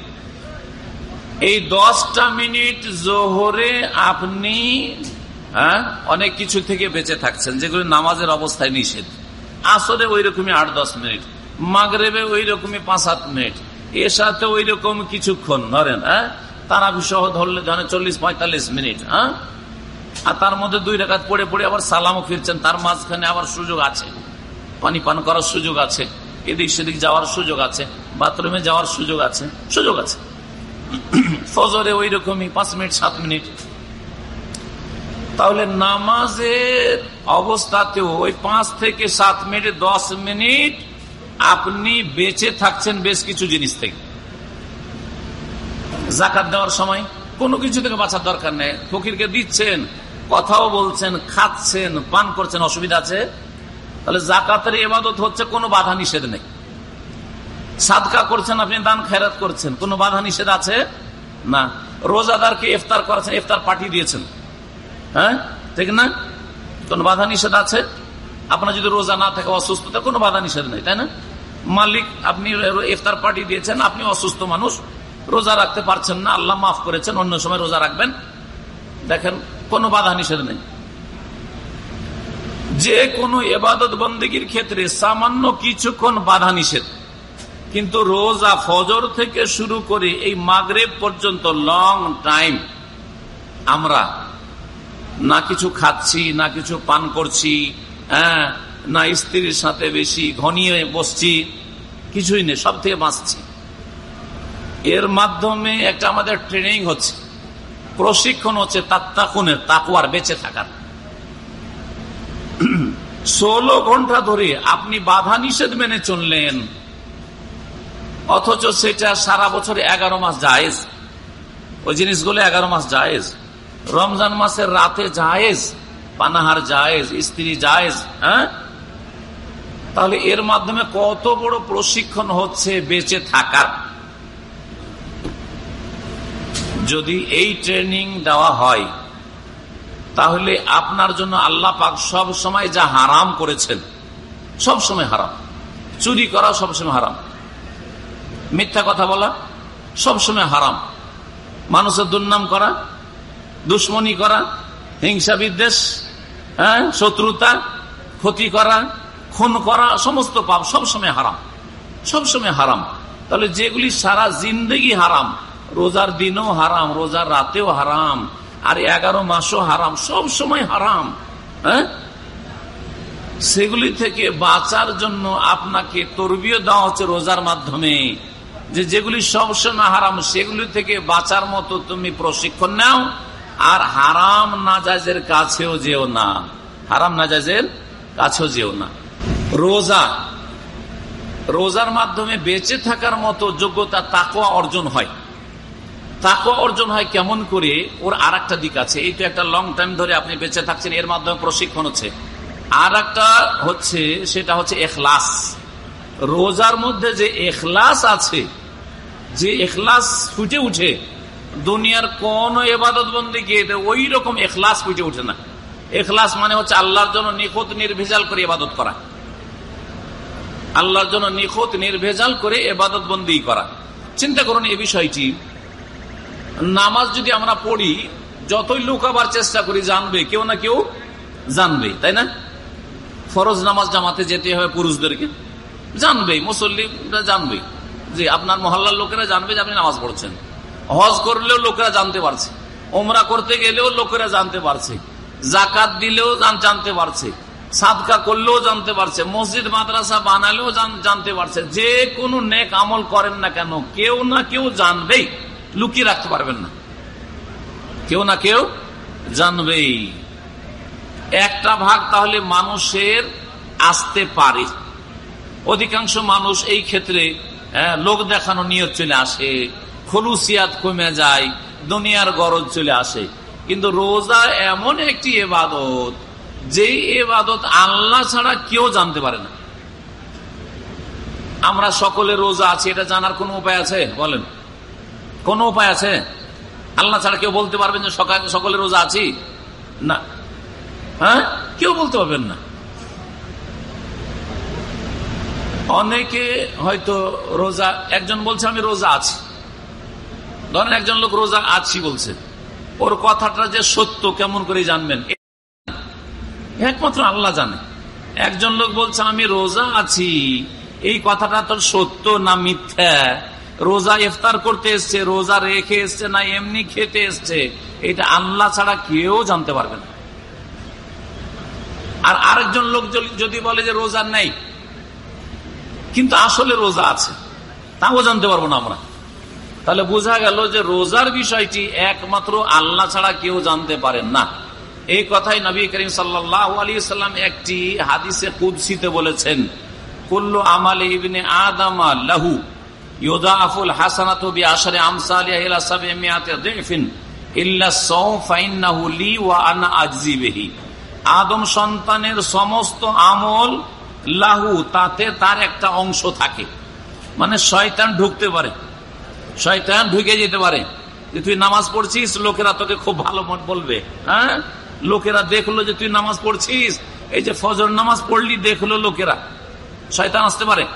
এই দশটা মিনিট জোহরে আপনি হ্যাঁ অনেক কিছু থেকে বেঁচে থাকছেন, যেগুলো নামাজের অবস্থায় নিষেধ। আসরে ওই রকমই আট, দশ মিনিট। মাগরেবে ওই রকমই পাঁচ, সাত মিনিট। এর সাথে ওই রকম কিছুক্ষণ ধরেন হ্যাঁ? তারা সহ ধরলে ধরেন চল্লিশ, পঁয়তাল্লিশ মিনিট হ্যাঁ? আর তার মধ্যে দুই রেখাত পড়ে পড়ে আবার সালামও ফিরছেন, তার মাঝখানে আবার সুযোগ আছে। পানি পান করার সুযোগ আছে, এদিক সেদিক যাওয়ার সুযোগ আছে। বাথরুমে যাওয়ার সুযোগ আছে সুযোগ আছে। ফজরে ওই রকমই পাঁচ মিনিট, সাত মিনিট। তাহলে নামাজের অবস্থাতেও ওই পাঁচ থেকে সাত মিনিট, দশ মিনিট আপনি বেঁচে থাকছেন বেশ কিছু জিনিস থেকে। জাকাত দেওয়ার সময় কোনো কিছু থেকে বাঁচার দরকার নেই। ফকিরকে দিচ্ছেন, কথাও বলছেন, খাচ্ছেন, পান করছেন, অসুবিধা আছে। তাহলে জাকাতের এবাদত হচ্ছে কোনো বাধা নিষেধ নেই। সাদকা করছেন আপনি, দান খেরাত করছেন, কোনো বাধা নিষেধ আছে? না। রোজাদারকে ইফতার করেছেন, ইফতার পাঠিয়ে দিয়েছেন। হ্যাঁ? ঠিক না? কোন বাধা নিষেধ আছে? আপনার যদি রোজা না থাকে অসুস্থ অসুস্থতা, কোনো বাধা নিষেধ নেই, তাই না? মালিক, আপনি ইফতার পাঠিয়ে দিয়েছেন, আপনি অসুস্থ মানুষ, রোজা রাখতে পারছেন না, আল্লাহ মাফ করেছেন, অন্য সময় রোজা রাখবেন। দেখেন, কোনো বাধা নিষেধ নেই। যে কোনো এবাদত বন্দীগীর ক্ষেত্রে সামান্য কিছুক্ষণ বাধা নিষেধ। কিন্তু রোজা ফজর থেকে শুরু করে এই মাগরেব পর্যন্ত লং টাইম আমরা না কিছু খাচ্ছি, না কিছু পান করছি হ্যাঁ না স্ত্রীর সাথে বেশি ঘনিয়ে বসছি, কিছুই নেই, সব থেকে বাঁচছি। এর মাধ্যমে একটা আমাদের ট্রেনিং হচ্ছে। প্রশিক্ষণ হচ্ছে তাত্তাকুনের, তাকুয়ার, বেঁচে থাকার। ষোলো ঘণ্টা ধরে আপনি বাধা নিষেধ মেনে চললেন। অথচ সেটা সারা বছর এগারো মাস জায়েজ। ওই জিনিসগুলো এগারো মাস জায়েজ। রমজান মাসের রাতে জায়েজ, পানাহার জায়েজ, স্ত্রী জায়েজ হ্যাঁ? তাহলে এর মাধ্যমে কত বড় প্রশিক্ষণ হচ্ছে বেঁচে থাকার? যদি এই ট্রেনিং দেওয়া হয়, তাহলে আপনার জন্য আল্লাহ পাক সব সময় যা হারাম করেছেন, সব সময় হারাম। চুরি করা সবসময় হারাম। মিথ্যা কথা বলা সবসময় হারাম। মানুষের দুর্নাম করা, দুশ্মনী করা, হিংসা বিদ্বেষ হ্যাঁ শত্রুতা, ক্ষতি করা, খুন করা, সমস্ত পাপ সবসময় হারাম। সবসময় হারাম। তাহলে যেগুলি সারা জিন্দগি হারাম, রোজার দিনও হারাম, রোজার রাতেও হারাম, আর এগারো মাসও হারাম সব সময় হারাম হ্যাঁ? সেগুলি থেকে বাঁচার জন্য আপনাকে তরবিও দেওয়া হচ্ছে রোজার মাধ্যমে। যে যেগুলি সবসময় হারাম, সেগুলি থেকে বাঁচার মতো তুমি প্রশিক্ষণ নাও, আর হারাম নাজাজের কাছেও যেও না। হারাম নাজাজের কাছেও যেও না। রোজা, রোজার মাধ্যমে বেঁচে থাকার মতো যোগ্যতা তাকোয়া অর্জন হয়। তাকওয়া অর্জন হয় কেমন করে? ওর আর একটা দিক আছে। এই তো একটা লং টাইম ধরে আপনি বেঁচে থাকছেন, এর মাধ্যমে প্রশিক্ষণ হচ্ছে। আর একটা হচ্ছে, সেটা হচ্ছে এখলাস। রোজার মধ্যে যে এখলাস আছে যে এখলাস ফুটে উঠে, দুনিয়ার কোন এবাদত বন্দী গিয়ে ওই রকম এখলাস ফুটে উঠে না। এখলাস মানে হচ্ছে আল্লাহর জন্য নিখুঁত, নির্ভেজাল করে এবাদত করা। আল্লাহর জন্য নিখুঁত, নির্ভেজাল করে এবাদত বন্দী করা। চিন্তা করুন এই বিষয়টি। নামাজ যদি আমরা পড়ি, যতই লুকাবার চেষ্টা করি, জানবে, কেউ না কেউ জানবে, তাই না? ফরজ নামাজ জামাতে যেতে হবে পুরুষদেরকে। জানবে মুসল্লিরা জানবে যে আপনার মহল্লার লোকেরা জানবে যে আপনি নামাজ পড়ছেন। হজ করলেও লোকেরা জানতে পারছে। ওমরা করতে গেলেও লোকেরা জানতে পারছে। জাকাত দিলেও জানতে পারছে। সাদকা করলেও জানতে পারছে। মসজিদ, মাদ্রাসা বানালেও জানতে পারছে। যে কোনো নেক আমল করেন না কেন, কেউ না কেউ জানবেই। লুকিয়ে রাখতে পারবেন না। কেউ না কেউ জানবেই। একটা ভাগ তাহলে মানুষের আসতে পারে। অধিকাংশ মানুষ এই ক্ষেত্রে লোক দেখানো নিয়ত চলে আসে, খলুসিয়াত কমে যায়, দুনিয়ার গরজ চলে আসে। কিন্তু রোজা এমন একটি এবাদত যে এবাদত আল্লাহ ছাড়া কেউ জানতে পারে না। আমরা সকলে রোজা আছি, এটা জানার কোন উপায় আছে? বলেন। কোন উপায় আছে? আল্লাহ ছাড়া কেউ বলতে পারবেন যে সকালে সকলে রোজা আছি? না। হ্যাঁ? কেউ বলতে পারবেন না। অনেকে হয়তো রোজা, একজন বলছে, আমি রোজা আছি। ধরেন একজন লোক রোজা আছি বলছে। ওর কথাটা যে সত্য কেমন করে জানবেন? একমাত্র আল্লাহ জানে। একজন লোক বলছে, আমি রোজা আছি। এই কথাটা তোর সত্য না মিথ্যা? রোজা ইফতার করতে এসছে, রোজা রেখে এসছে না এমনি খেতে এসছে? এটা আল্লাহ ছাড়া কেউ জানতে পারবে না। আর আরেকজন লোক যদি বলে যে রোজা নেই কিন্তু আসলে রোজা আছে। তাও জানতে পারব না আমরা। তাহলে বোঝা গেল যে রোজার বিষয়টি একমাত্র আল্লাহ ছাড়া কেউ জানতে পারেন না। এই কথাই নবী করিম সাল্লাম একটি হাদিসে কুদসিতে বলেছেন, কুল্লু আমাল ইল্লা সাউফাইন্নাহু লি ওয়া আদম সন্তানের সমস্ত আমল লাহু, তাতে তার একটা অংশ থাকে। মানে শয়তান ঢুকতে পারে। শয়তান ঢুকে যেতে পারে। যে তুই নামাজ পড়ছিস, লোকেরা তোকে খুব ভালো মত বলবে। হ্যাঁ? লোকেরা দেখল যে তুই নামাজ পড়ছিস, এই যে ফজর নামাজ পড়লি, দেখল লোকেরা। শয়তান আসতে পারে।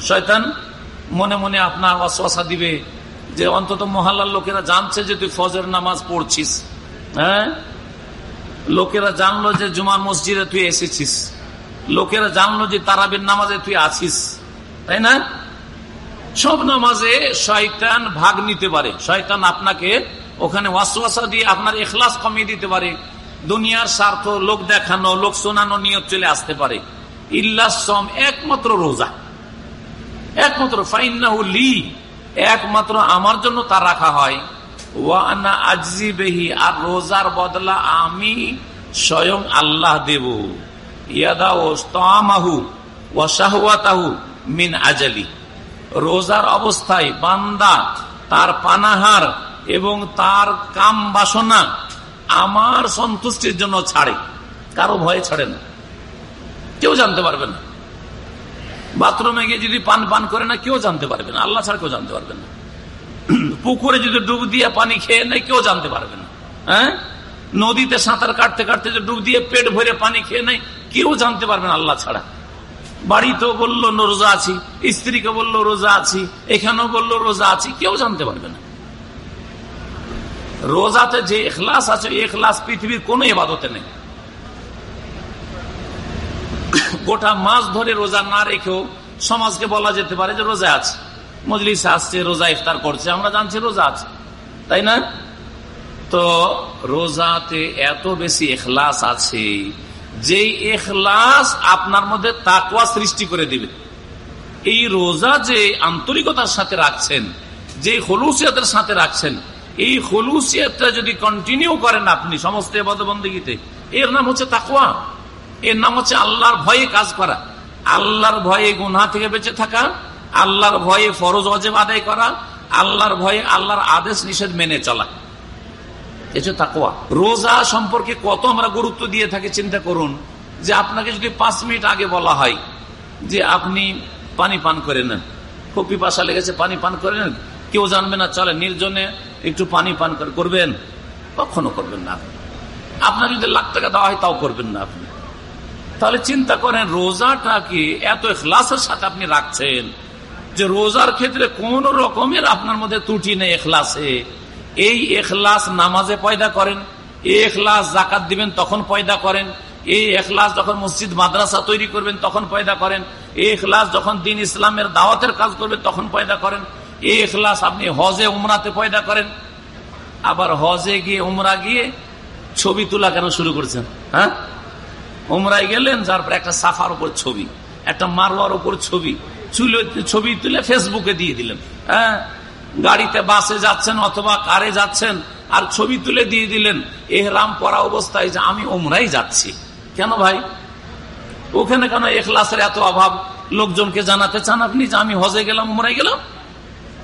শয়তান মনে মনে আপনার অশ্বাসা দিবে যে অন্তত মহল্লার লোকেরা জানছে যে তুই ফজর নামাজ পড়ছিস। হ্যাঁ? লোকেরা জানলো যে জুমার মসজিদে তুই এসেছিস। লোকেরা জানলো যে তারাবির নামাজে তুই আছিস, তাই না? সব নামাজে শয়তান ভাগ নিতে পারে। শয়তান আপনাকে ওখানে ওয়াসওয়াসা দিয়ে আপনার এখলাস কমিয়ে দিতে পারে। দুনিয়ার স্বার্থ, লোক দেখানো, লোক শোনানো নিয়ত চলে আসতে পারে। ইল্লাসম একমাত্র রোজা। একমাত্র ফাইনাহুলি একমাত্র আমার জন্য তা রাখা হয়। ওয়ানা আজি বেহি, আর রোজার বদলা আমি স্বয়ং আল্লাহ দেব। মিন আজালি। রোজার অবস্থায় বান্দা তার পানাহার এবং তার কাম বাসনা আমার সন্তুষ্টির জন্য ছাড়ে। কারও ভয়ে ছাড়ে না। কেউ জানতে পারবে না। বাথরুমে গিয়ে যদি পান পান করে না, কেউ জানতে পারবে না। আল্লাহ ছাড়া কেউ জানতে পারবে না। পুকুরে যদি ডুব দিয়ে পানি খেয়ে নেয়, কেউ জানতে পারবে না। হ্যাঁ? নদীতে সাঁতার কাটতে কাটতে যে ডুব দিয়ে পেট ভরে পানি খেয়ে নেয় কেউ জানতে পারবে না আল্লাহ ছাড়া। বাড়িতেও বলল, রোজা আছি। স্ত্রীকে বলল, রোজা আছি। এখানেও বলল, রোজা আছি। কেউ জানতে পারবে না। রোজাতে যে এখলাস আছে এখলাস পৃথিবীর কোন এবাদতে নেই। গোটা মাস ধরে রোজা না রেখেও সমাজকে বলা যেতে পারে যে রোজা আছে। মজলিস আসছে, রোজা ইফতার করছে, আমরা জানছি রোজা আছে। তাই না? তো রোজাতে এত বেশি এখলাস আছে যে এখলাস আপনার মধ্যে তাকুয়া সৃষ্টি করে দিবে। এই রোজা যে আন্তরিকতার সাথে রাখছেন, যে হলুসিয়াতের সাথে রাখছেন, এই হলুসিয়াতটা যদি কন্টিনিউ করেন আপনি সমস্ত বন্দীতে এর নাম হচ্ছে তাকুয়া এর নাম হচ্ছে আল্লাহর ভয়ে কাজ করা। আল্লাহর ভয়ে গুনা থেকে বেঁচে থাকা, আল্লাহর ভয়ে ফরজ অজেব আদায় করা, আল্লাহর ভয়ে আল্লাহর আদেশ নিষেধ মেনে চলা। তাকোয়া রোজা সম্পর্কে কত আমরা গুরুত্ব দিয়ে থাকি চিন্তা করুন, যে আপনাকে যদি পাঁচ মিনিট আগে বলা হয় যে আপনি পানি পান করে নেন, খুব পিপাসা লেগেছে পানি পান করে নেন, কেউ জানবে না, চলে নির্জনে একটু পানি পান করবেন? কখনো করবেন না আপনি। আপনার যদি লাখ টাকা দেওয়া হয়, তাও করবেন না আপনি। তাহলে চিন্তা করেন, রোজাটাকে এত এখলাসের সাথে আপনি রাখছেন যে রোজার ক্ষেত্রে কোন রকমের আপনার মধ্যে ত্রুটি নেই এখলাসে। এই এখলাস নামাজে পয়দা করেন, এই এখলাস জাকাত দিবেন তখন পয়দা করেন, এই এখলাস যখন মসজিদ, মাদ্রাসা তৈরি করবেন তখন পয়দা করেন, এই এখলাস যখন দিন ইসলামের দাওয়াতের কাজ করবেন তখন পয়দা করেন, এই এখলাস আপনি হজে, উমরাতে পয়দা করেন। আবার হজে গিয়ে, উমরা গিয়ে ছবি তোলা কেন শুরু করছেন? হ্যাঁ? উমরায় গেলেন, যার পর একটা সাফার উপর ছবি, একটা মারোয়ার উপর ছবি ছবি তুলে ফেসবুকে দিয়ে দিলেন। হ্যাঁ? গাড়িতে বাসে যাচ্ছেন অথবা কারে যাচ্ছেন, আর ছবি তুলে দিয়ে দিলেন, এহরাম পরা অবস্থায় যে আমি ওমরাই যাচ্ছি। কেন ভাই? ওখানে কেন এখলাসের এত অভাব? লোকজনকে জানাতে চান আপনি যে আমি হজে গেলাম, উমরাই গেলাম?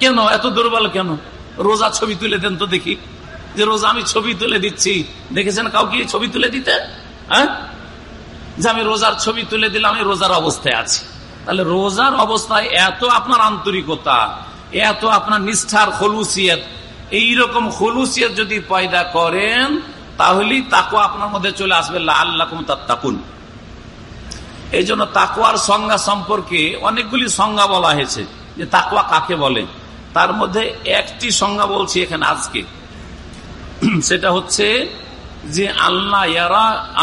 কেন? এত দুর্বল কেন? রোজা ছবি তুলে দেন তো দেখি। যে রোজা আমি ছবি তুলে দিচ্ছি। দেখেছেন কাউকে ছবি তুলে দিতে? হ্যাঁ? যে আমি রোজার ছবি তুলে দিলাম, আমি রোজার অবস্থায় আছি। তাহলে রোজার অবস্থায় এত আপনার আন্তরিকতা এত আপনার নিষ্ঠার খলুসিয়ত। এইরকম খলুসিয়ত যদি পয়দা করেন, তাহলেই তাকু আপনার মধ্যে চলে আসবে আল্লাহ তাকুন এই জন্য তাকুয়ার সংজ্ঞা সম্পর্কে অনেকগুলি সংজ্ঞা বলা হয়েছে, যে তাকুয়া কাকে বলে। তার মধ্যে একটি সংজ্ঞা বলছি এখানে আজকে। সেটা হচ্ছে যে আল্লাহ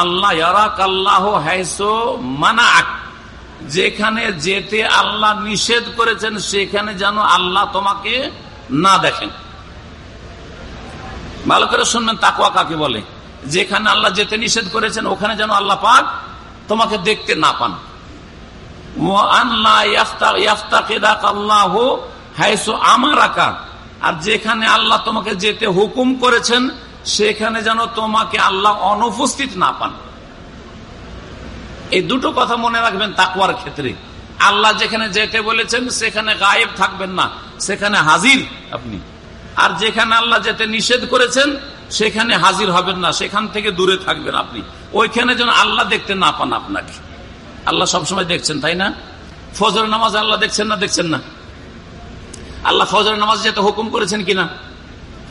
আল্লাহ হাইসো মানা যেখানে যেতে আল্লাহ নিষেধ করেছেন, সেখানে যেন আল্লাহ তোমাকে না দেখেন। ভালো করে শুনবেন তাকুয়া কাকে বলে? যেখানে আল্লাহ যেতে নিষেধ করেছেন, ওখানে যেন আল্লাহ পাক তোমাকে দেখতে না পান। আর যেখানে আল্লাহ তোমাকে যেতে হুকুম করেছেন, সেখানে যেন তোমাকে আল্লাহ অনুপস্থিত না পান। এই দুটো কথা মনে রাখবেন তাকুয়ার ক্ষেত্রে। আল্লাহ যেখানে যেতে বলেছেন, সেখানে গায়েব থাকবেন না। সেখানে হাজির আপনি। আর যেখানে আল্লাহ যেতে নিষেধ করেছেন, সেখানে হাজির হবেন না। সেখান থেকে দূরে থাকবেন আপনি। ওইখানে যেন আল্লাহ দেখতে না পান আপনাকে। আল্লাহ সবসময় দেখছেন, তাই না? ফজর নামাজ আল্লাহ দেখছেন না দেখছেন না? আল্লাহ ফজর নামাজ যেতে হুকুম করেছেন কিনা?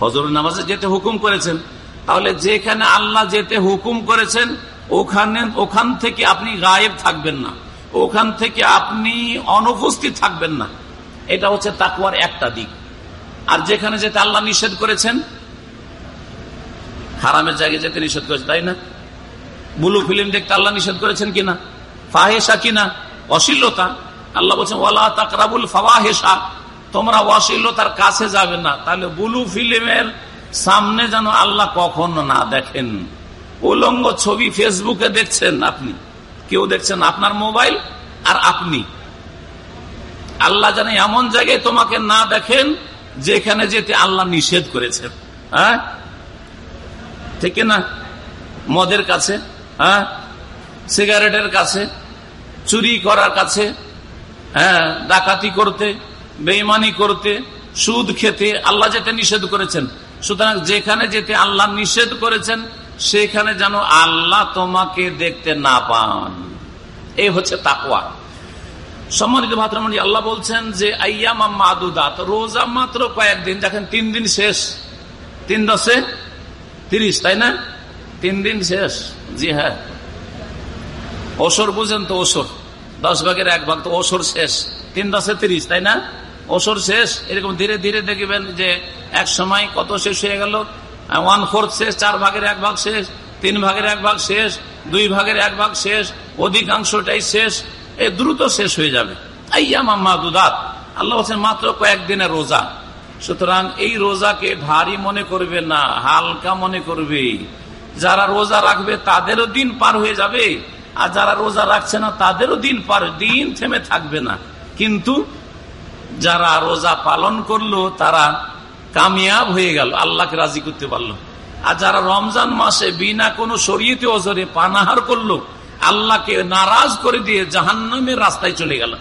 ফজর নামাজে যেতে হুকুম করেছেন। তাহলে যেখানে আল্লাহ যেতে হুকুম করেছেন ওখানে ওখান থেকে আপনি গায়েব থাকবেন না। ওখান থেকে আপনি অনুপস্থিত থাকবেন না। এটা হচ্ছে তাকুয়ার একটা দিক। আর যেখানে যেতে আল্লাহ নিষেধ করেছেন, হারামের জায়গায় যেতে নিষেধ করেছে, তাই না? বুলু ফিল্ম দেখতে আল্লাহ নিষেধ করেছেন কিনা? ফাহেসা কিনা? অশ্লীলতা? আল্লাহ বলছেন, ওয়ালা তাকরাবুল ফাওয়াহেসা তোমরা অশ্লীলতার কাছে যাবে না। তাহলে বুলু ফিল্মের সামনে যেন আল্লাহ কখনো না দেখেন। উলঙ্গ ছবি ফেসবুকে দেখছেন আপনি। কেউ দেখছেন আপনার মোবাইল আর আপনি। আল্লাহ যেন এমন জায়গায় তোমাকে না দেখেন যেখানে যেতে আল্লাহ নিষেধ করেছেন। হ্যাঁ? ঠিক না? মদের কাছে। হ্যাঁ? সিগারেটের কাছে। চুরি করার কাছে। হ্যাঁ? ডাকাতি করতে, বেইমানি করতে, সুদ খেতে আল্লাহ যেতে নিষেধ করেছেন। সুতরাং যেখানে যেতে আল্লাহ নিষেধ করেছেন সেখানে যেন আল্লাহ তোমাকে দেখতে না পান। এই হচ্ছে তাকুয়া সম্মানিত ভাতরমণি আল্লাহ বলছেন যে, আইয়ামা মাদুদাত, রোজা মাত্র কয়েকদিন, দেখেন তিন দিন শেষ। তিন দশে তিরিশ, তাই না? তিন দিন শেষ। জি হ্যাঁ। ওসর বুঝেন তো ওসর। দশ ভাগের এক ভাগ তো ওসর শেষ। তিন দশে তিরিশ, তাই না? ওসর শেষ। এরকম ধীরে ধীরে দেখবেন যে, এক সময় কত শেষ হয়ে গেল? ওয়ান ফোর্থ শেষ, চার ভাগের এক ভাগ শেষ, তিন ভাগের এক ভাগ শেষ, দুই ভাগের এক ভাগ শেষ, অধিকাংশটাই শেষ, এ দ্রুত শেষ হয়ে যাবে। আল্লাহ বলছেন, মাত্র কয়েকদিনের রোজা। সুতরাং এই রোজাকে ভারী মনে করবে না, হালকা মনে করবে। যারা রোজা রাখবে, তাদেরও দিন পার হয়ে যাবে। আর যারা রোজা রাখছে না, তাদেরও দিন পার, দিন থেমে থাকবে না। কিন্তু যারা রোজা পালন করল, তারা কামিয়াব হয়ে গেল, আল্লাহকে রাজি করতে পারল আর যারা রমজান মাসে বিনা কোনো শরীয়তে অজরে পানাহার করল, আল্লাহকে নারাজ করে দিয়ে জাহান্নামের রাস্তায় চলে গেল।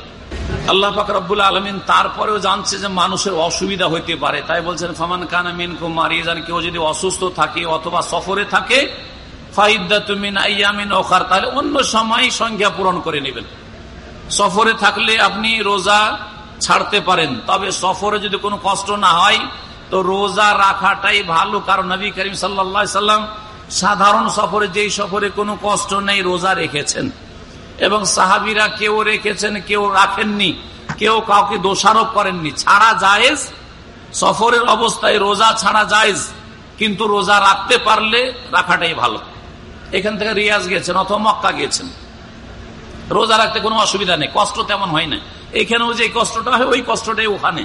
আল্লাহ ফাকরাবুল আলমিন তারপরেও জানছে যে মানুষের অসুবিধা হইতে পারে। তাই বলছেন, ফামান খান মিন কুমারি যান কেউ যদি অসুস্থ থাকে অথবা সফরে থাকে তাহলে অন্য সময় সংখ্যা পূরণ করে নেবেন। সফরে থাকলে আপনি রোজা ছাড়তে পারেন, তবে সফরে যদি কোনো কষ্ট না হয় তো রোজা রাখাটাই ভালো, কারণ নবী করিম সাল্লা সাল্লাম সাধারণ সফরে, যেই সফরে কোনো কষ্ট নেই, রোজা রেখেছেন। এবং সাহাবিরা কেউ রেখেছেন, কেউ রাখেননি, কেউ কাউকে দোষারোপ করেননি। ছাড়া জায়েজ, সফরের অবস্থায় রোজা ছাড়া জায়েজ, কিন্তু রোজা রাখতে পারলে রাখাটাই ভালো। এখান থেকে রিয়াজ গেছেন অথবা মক্কা গিয়েছেন রোজা রাখতে কোনো অসুবিধা নেই, কষ্ট তেমন হয় না। এখানেও যে কষ্টটা হয়, ওই কষ্টটাই ওখানে।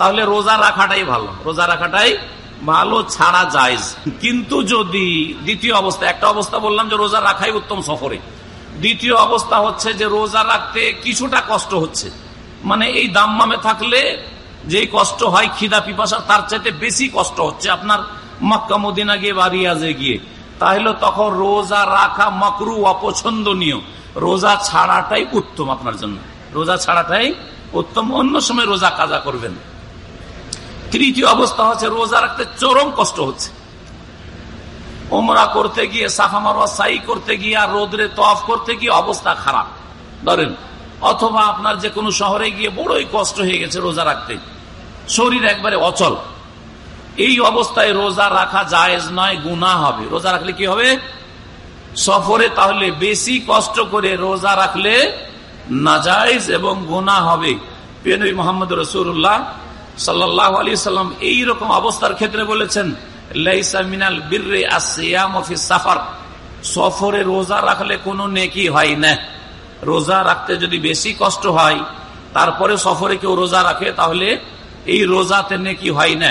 তাহলে রোজা রাখাটাই ভালো। রোজা রাখাটাই ভালো, ছাড়া যায় কিন্তু যদি দ্বিতীয় অবস্থা, একটা অবস্থা বললাম যে রোজা রাখাই উত্তম সফরে। দ্বিতীয় অবস্থা হচ্ছে যে রোজা রাখতে কিছুটা কষ্ট হচ্ছে। মানে এই দাম্মামে থাকলে যে কষ্ট হয়, খিদা পিপাসা, তার চাইতে বেশি কষ্ট হচ্ছে আপনার মক্কা মদিনা গিয়ে বা রিয়াজে গিয়ে। তাহলে তখন রোজা রাখা মকরু অপছন্দনীয়। রোজা ছাড়াটাই উত্তম আপনার জন্য। রোজা ছাড়াটাই উত্তম। অন্য সময় রোজা কাজা করবেন। তৃতীয় অবস্থা হচ্ছে, রোজা রাখতে চরম কষ্ট হচ্ছে। ওমরা করতে গিয়ে, সাফা মারোয়া সাই করতে গিয়ে, আর রোদরে তফ করতে গিয়ে অবস্থা খারাপ। ধরেন, অথবা আপনার যে কোনো শহরে গিয়ে বড়ই কষ্ট হয়ে গেছে রোজা রাখতে। শরীর একবারে অচল। এই অবস্থায় রোজা রাখা জায়েজ নয় গুণা হবে। রোজা রাখলে কি হবে? সফরে তাহলে বেশি কষ্ট করে রোজা রাখলে নাজাইজ এবং গুণা হবে। পেনবী মোহাম্মদ রসুল্লাহ সাল্লাহ আলী সাল্লাম এইরকম অবস্থার ক্ষেত্রে বলেছেন সাফার। সফরে রোজা রাখলে কোনো নেকি হয় না। রোজা রাখতে যদি বেশি কষ্ট হয়, তারপরে সফরে কেউ রোজা রাখে, তাহলে এই রোজাতে নেকি হয় না।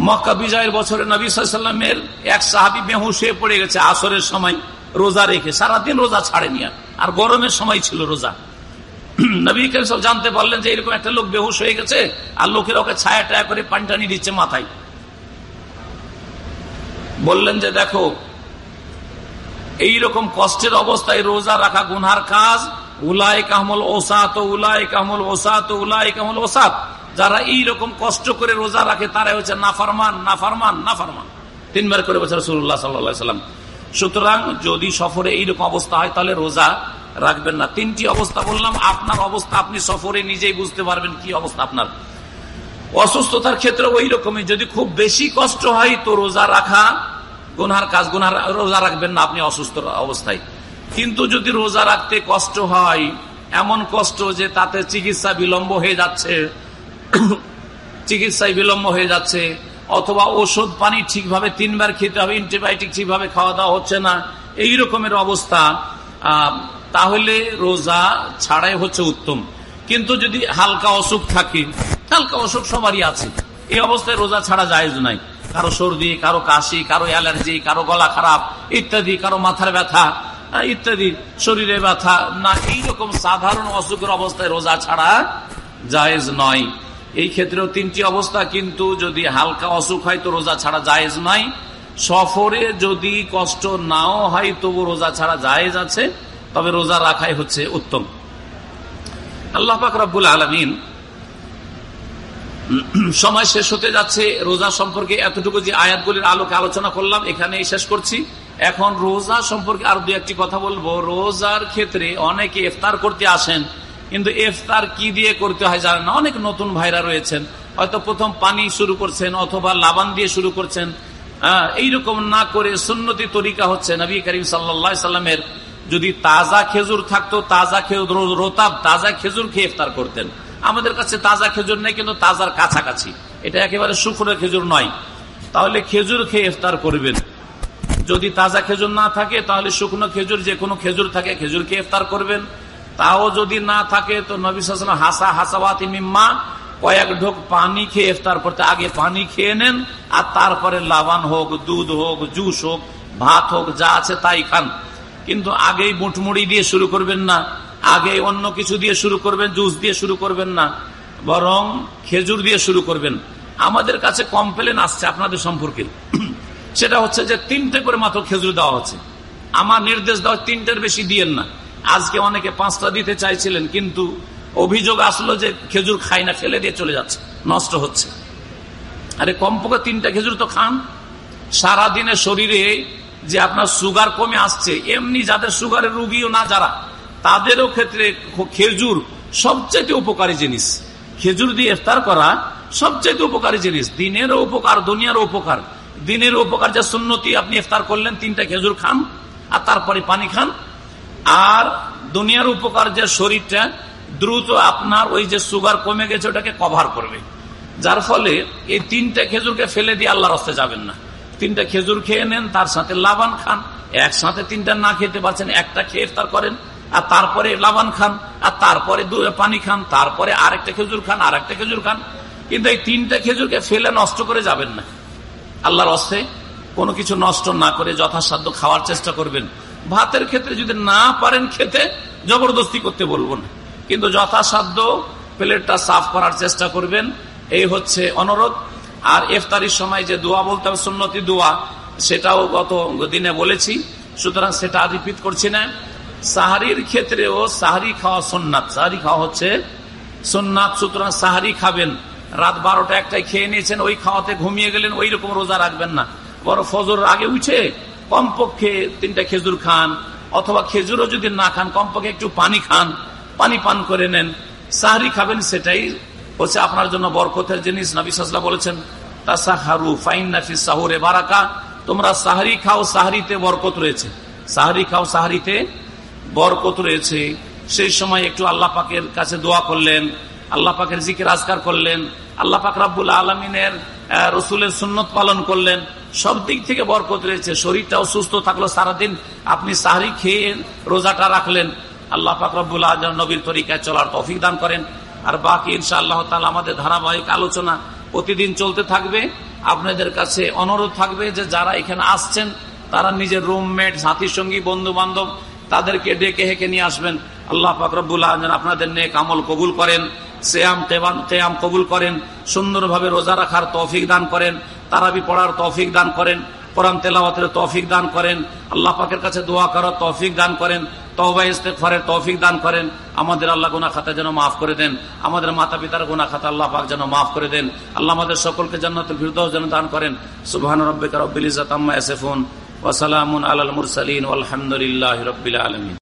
মক্কা বিজয়ের বছরে নবী সাল্লামের এক সাহাবি বেহুশ হয়ে পড়ে গেছে আসরের সময়, রোজা রেখে। সারাদিন রোজা ছাড়েনি আর গরমের সময় ছিল রোজা। নবী সব জানতে পারলেন যে এরকম একটা লোক বেহুশ হয়ে গেছে আর লোকের ওকে ছায়া টায়া করে পানি টানি দিচ্ছে মাথায়। বললেন যে দেখো, এইরকম কষ্টের অবস্থায় রোজা রাখা গুনহার কাজ উলাই কামল ওসাত উলাই কামল ওসাত উলাই কামল ওসাত। যারা এইরকম কষ্ট করে রোজা রাখে তারা হচ্ছে নাফারমান নাফারমান নাফারমান। তিনবার করে বছর রসুল্লাহ সাল্লাম সুতরাং যদি সফরে এইরকম অবস্থা হয়, তাহলে রোজা রাখবেন না। তিনটি অবস্থা বললাম, আপনার অবস্থা আপনি সফরে নিজেই বুঝতে পারবেন কি অবস্থা আপনার। অসুস্থতার ক্ষেত্রে ওই রকমই, যদি খুব বেশি কষ্ট হয় তো রোজা রাখা গুনহার কাজ গুনহার রোজা রাখবেন না, আপনি অসুস্থ অবস্থায়। কিন্তু যদি রোজা রাখতে কষ্ট হয়, এমন কষ্ট যে তাতে চিকিৎসা বিলম্ব হয়ে যাচ্ছে, চিকিৎসায় বিলম্ব হয়ে যাচ্ছে, অথবা ওষুধ পানি ঠিকভাবে তিনবার খেতে হবে অ্যান্টিবায়োটিক ঠিকভাবে খাওয়া দাওয়া হচ্ছে না, এই রকমের অবস্থা তাহলে রোজা ছাড়াই হচ্ছে উত্তম। কিন্তু যদি হালকা অসুখ থাকে, হালকা অসুখ সবারই আছে। এই অবস্থায় রোজা ছাড়া যায় নাই। কারও সর্দি, কারও কাশি, কারও অ্যালার্জি, কারও গলা খারাপ, ইত্যাদি, কারও মাথার ব্যথা ইত্যাদি, শরীরে ব্যথা, না, এইরকম সাধারণ অসুখের অবস্থায় রোজা ছাড়া জায়েজ নয়। এই ক্ষেত্রেও তিনটি অবস্থা, কিন্তু যদি হালকা অসুখ হয়, তো রোজা ছাড়া জায়েজ নয় সফরে যদি কষ্ট নাও হয়, তবু রোজা ছাড়া জায়েজ আছে। তবে রোজা রাখাই হচ্ছে উত্তম। আল্লাহ পাক রব্বুল আলমিন সময় শেষ হতে যাচ্ছে, রোজা সম্পর্কে এতটুকু যে আয়াতগুলির আলোকে আলোচনা করলাম এখানে শেষ করছি। এখন রোজা সম্পর্কে আর দু একটি কথা বলব। রোজার ক্ষেত্রে অনেকে ইফতার করতে আসেন, কিন্তু ইফতার কি দিয়ে করতে হয় জানেন না? অনেক নতুন ভাইরা রয়েছেন। হয়তো প্রথম পানি শুরু করছেন অথবা লাবান দিয়ে শুরু করছেন। এইরকম না করে সুন্নতি তরিকা হচ্ছে নবী করিম সাল্লা সাল্লামের যদি তাজা খেজুর থাকতো, তাজা খেজুর রোতাব, তাজা খেজুর খেয়ে ইফতার করতেন। আমাদের কাছে তাজা খেজুর নেই, কিন্তু তাজার কাছাকাছি। এটা একেবারে শুকনো খেজুর নয়। তাহলে খেজুর খেয়ে ইফতার করবেন। যদি তাজা খেজুর না থাকে, তাহলে শুকনো খেজুর, যে কোনো খেজুর থাকে, খেজুর খেয়ে ইফতার করবেন। তাও যদি না থাকে, তো নবী হাসা হাসাবাতি মিম্মা, কয়েক ঢোক পানি খেয়ে ইফতার করতে আগে পানি খেয়ে নেন, আর তারপরে লাবান হোক, দুধ হোক, জুস হোক, ভাত হোক, যা আছে তাই খান। কিন্তু আগেই মুঠমুড়ি দিয়ে শুরু করবেন না। আগে অন্য কিছু দিয়ে শুরু করবেন, জুস দিয়ে শুরু করবেন না। বরং খেজুর দিয়ে শুরু করবেন। আমাদের কাছে কমপ্লেন আসছে আপনাদের সম্পর্কে। সেটা হচ্ছে যে তিনটে করে মাত্র খেজুর দেওয়া হচ্ছে। আমার নির্দেশ দেওয়া তিনটের বেশি দিয়েন না। আজকে অনেকে পাঁচটা দিতে চাইছিলেন, কিন্তু অভিযোগ আসলো যে খেজুর খাই না, ফেলে দিয়ে চলে যাচ্ছে, নষ্ট হচ্ছে। আরে কমপক্ষে তিনটা খেজুর তো খান। সারাদিনে শরীরে যে আপনার সুগার কমে আসছে, এমনি যাদের সুগারের রুগীও না যারা, তাদেরও ক্ষেত্রে খেজুর সবচেয়ে উপকারী জিনিস। খেজুর দিয়ে ইফতার করা সবচেয়ে উপকারী জিনিস। দিনেরও উপকার দুনিয়ার উপকার। দিনের উপকার যা সুন্নতি আপনি ইফতার করলেন, তিনটা খেজুর খান আর তারপরে পানি খান। আর দুনিয়ার উপকার যে শরীরটা দ্রুত আপনার ওই যে সুগার কমে গেছে, ওটাকে কভার করবে। যার ফলে এই তিনটা খেজুরকে ফেলে দিয়ে আল্লাহ রাস্তে যাবেন না। তিনটা খেজুর খেয়ে নেন, তার সাথে লাবান খান। একসাথে তিনটা না খেতে পারছেন, একটা খেয়ে ইফতার করেন। আর তারপরে লাবান খান, আর তারপরে পানি খান, তারপরে আরেকটা খেজুর খান আর একটা খেজুর খান। কিন্তু এই তিনটা খেজুরকে ফেলে নষ্ট করে যাবেন না। আল্লাহর অস্তে কোনো কিছু নষ্ট না করে যথাসাধ্য খাওয়ার চেষ্টা করবেন। ভাতের ক্ষেত্রে যদি না পারেন খেতে, জবরদস্তি করতে বলব না। কিন্তু যথাসাধ্য প্লেটটা সাফ করার চেষ্টা করবেন। এই হচ্ছে অনুরোধ। আর ইফতারির সময় যে দোয়া বলতে হবে সুন্নতি দোয়া, সেটাও গত দিনে বলেছি। সুতরাং সেটা রিপিট করছি না। সাহারির ক্ষেত্রেও সাহারি খাওয়া সোননাথ সাহারি খাওয়া হচ্ছে সোননাথ সুতরাং সাহারি খাবেন। রাত বারোটা একটাই খেয়ে নিয়েছেন, ওই খাওয়াতে ঘুমিয়ে গেলেন ওই রকম রোজা রাখবেন না। বড় ফজর আগে উঠে কমপক্ষে তিনটা খেজুর খান, অথবা খেজুরও যদি না খান, কমপক্ষে একটু পানি খান, পানি পান করে নেন। সাহারি খাবেন সেটাই হচ্ছে আপনার জন্য বরকতের জিনিস। নাবিসাল্লাহ বলেছেন, তাসাহারু ফাইন নাফিস সাহুরে বারাকা। তোমরা সাহারি খাও, সাহারিতে বরকত রয়েছে। সাহারি খাও, সাহারিতে বরকত রয়েছে। সেই সময় একটু আল্লাহ পাকের কাছে দোয়া করলেন, আল্লাহ পাকের জিকির আজকার করলেন, আল্লাহ পাক রাব্বুল আলমিনের রসুলের সুন্নত পালন করলেন। সব দিক থেকে বরকত রয়েছে। শরীরটাও সুস্থ থাকল, সারাদিন আপনি সাহারি খেয়ে রোজাটা রাখলেন। আল্লাহ পাক রব্বুল আজম নবীর তরিকায় চলার তফিক দান করেন। আর বাকি ইনশা আল্লাহ তালা আমাদের ধারাবাহিক আলোচনা প্রতিদিন চলতে থাকবে। আপনাদের কাছে অনুরোধ থাকবে যে যারা এখানে আসছেন, তারা নিজের রুমমেট সাথী সঙ্গী বন্ধু বান্ধব তাদেরকে ডেকে হেঁকে নিয়ে আসবেন। আল্লাহ ফাকরবুল্লাহ আপনাদের নেক আমল কবুল করেন, সেয়াম তেয়াম কবুল করেন, সুন্দরভাবে রোজা রাখার তৌফিক দান করেন, তারাবি পড়ার তৌফিক দান করেন। কোরআন তেলাওয়াতের তৌফিক দান করেন। আল্লাহ পাকের কাছে দোয়া করার তৌফিক দান করেন। তওবা ইস্তেকফারের তৌফিক দান করেন। আমাদের আল্লাহ গুনা খাতা যেন মাফ করে দেন। আমাদের মাতা পিতার গুনা খাতা আল্লাহ পাক যেন মাফ করে দেন। আল্লাহ আমাদের সকলকে জান্নাতুল ফিরদাউস যেন দান করেন। সুবহান রাব্বিকা রব্বিল ইজ্জাত আম্মা ইয়াসিফুন। ওয়া সালামুন আলাল মুরসালিন। ওয়ালহামদুলিল্লাহি রাব্বিল আলামিন।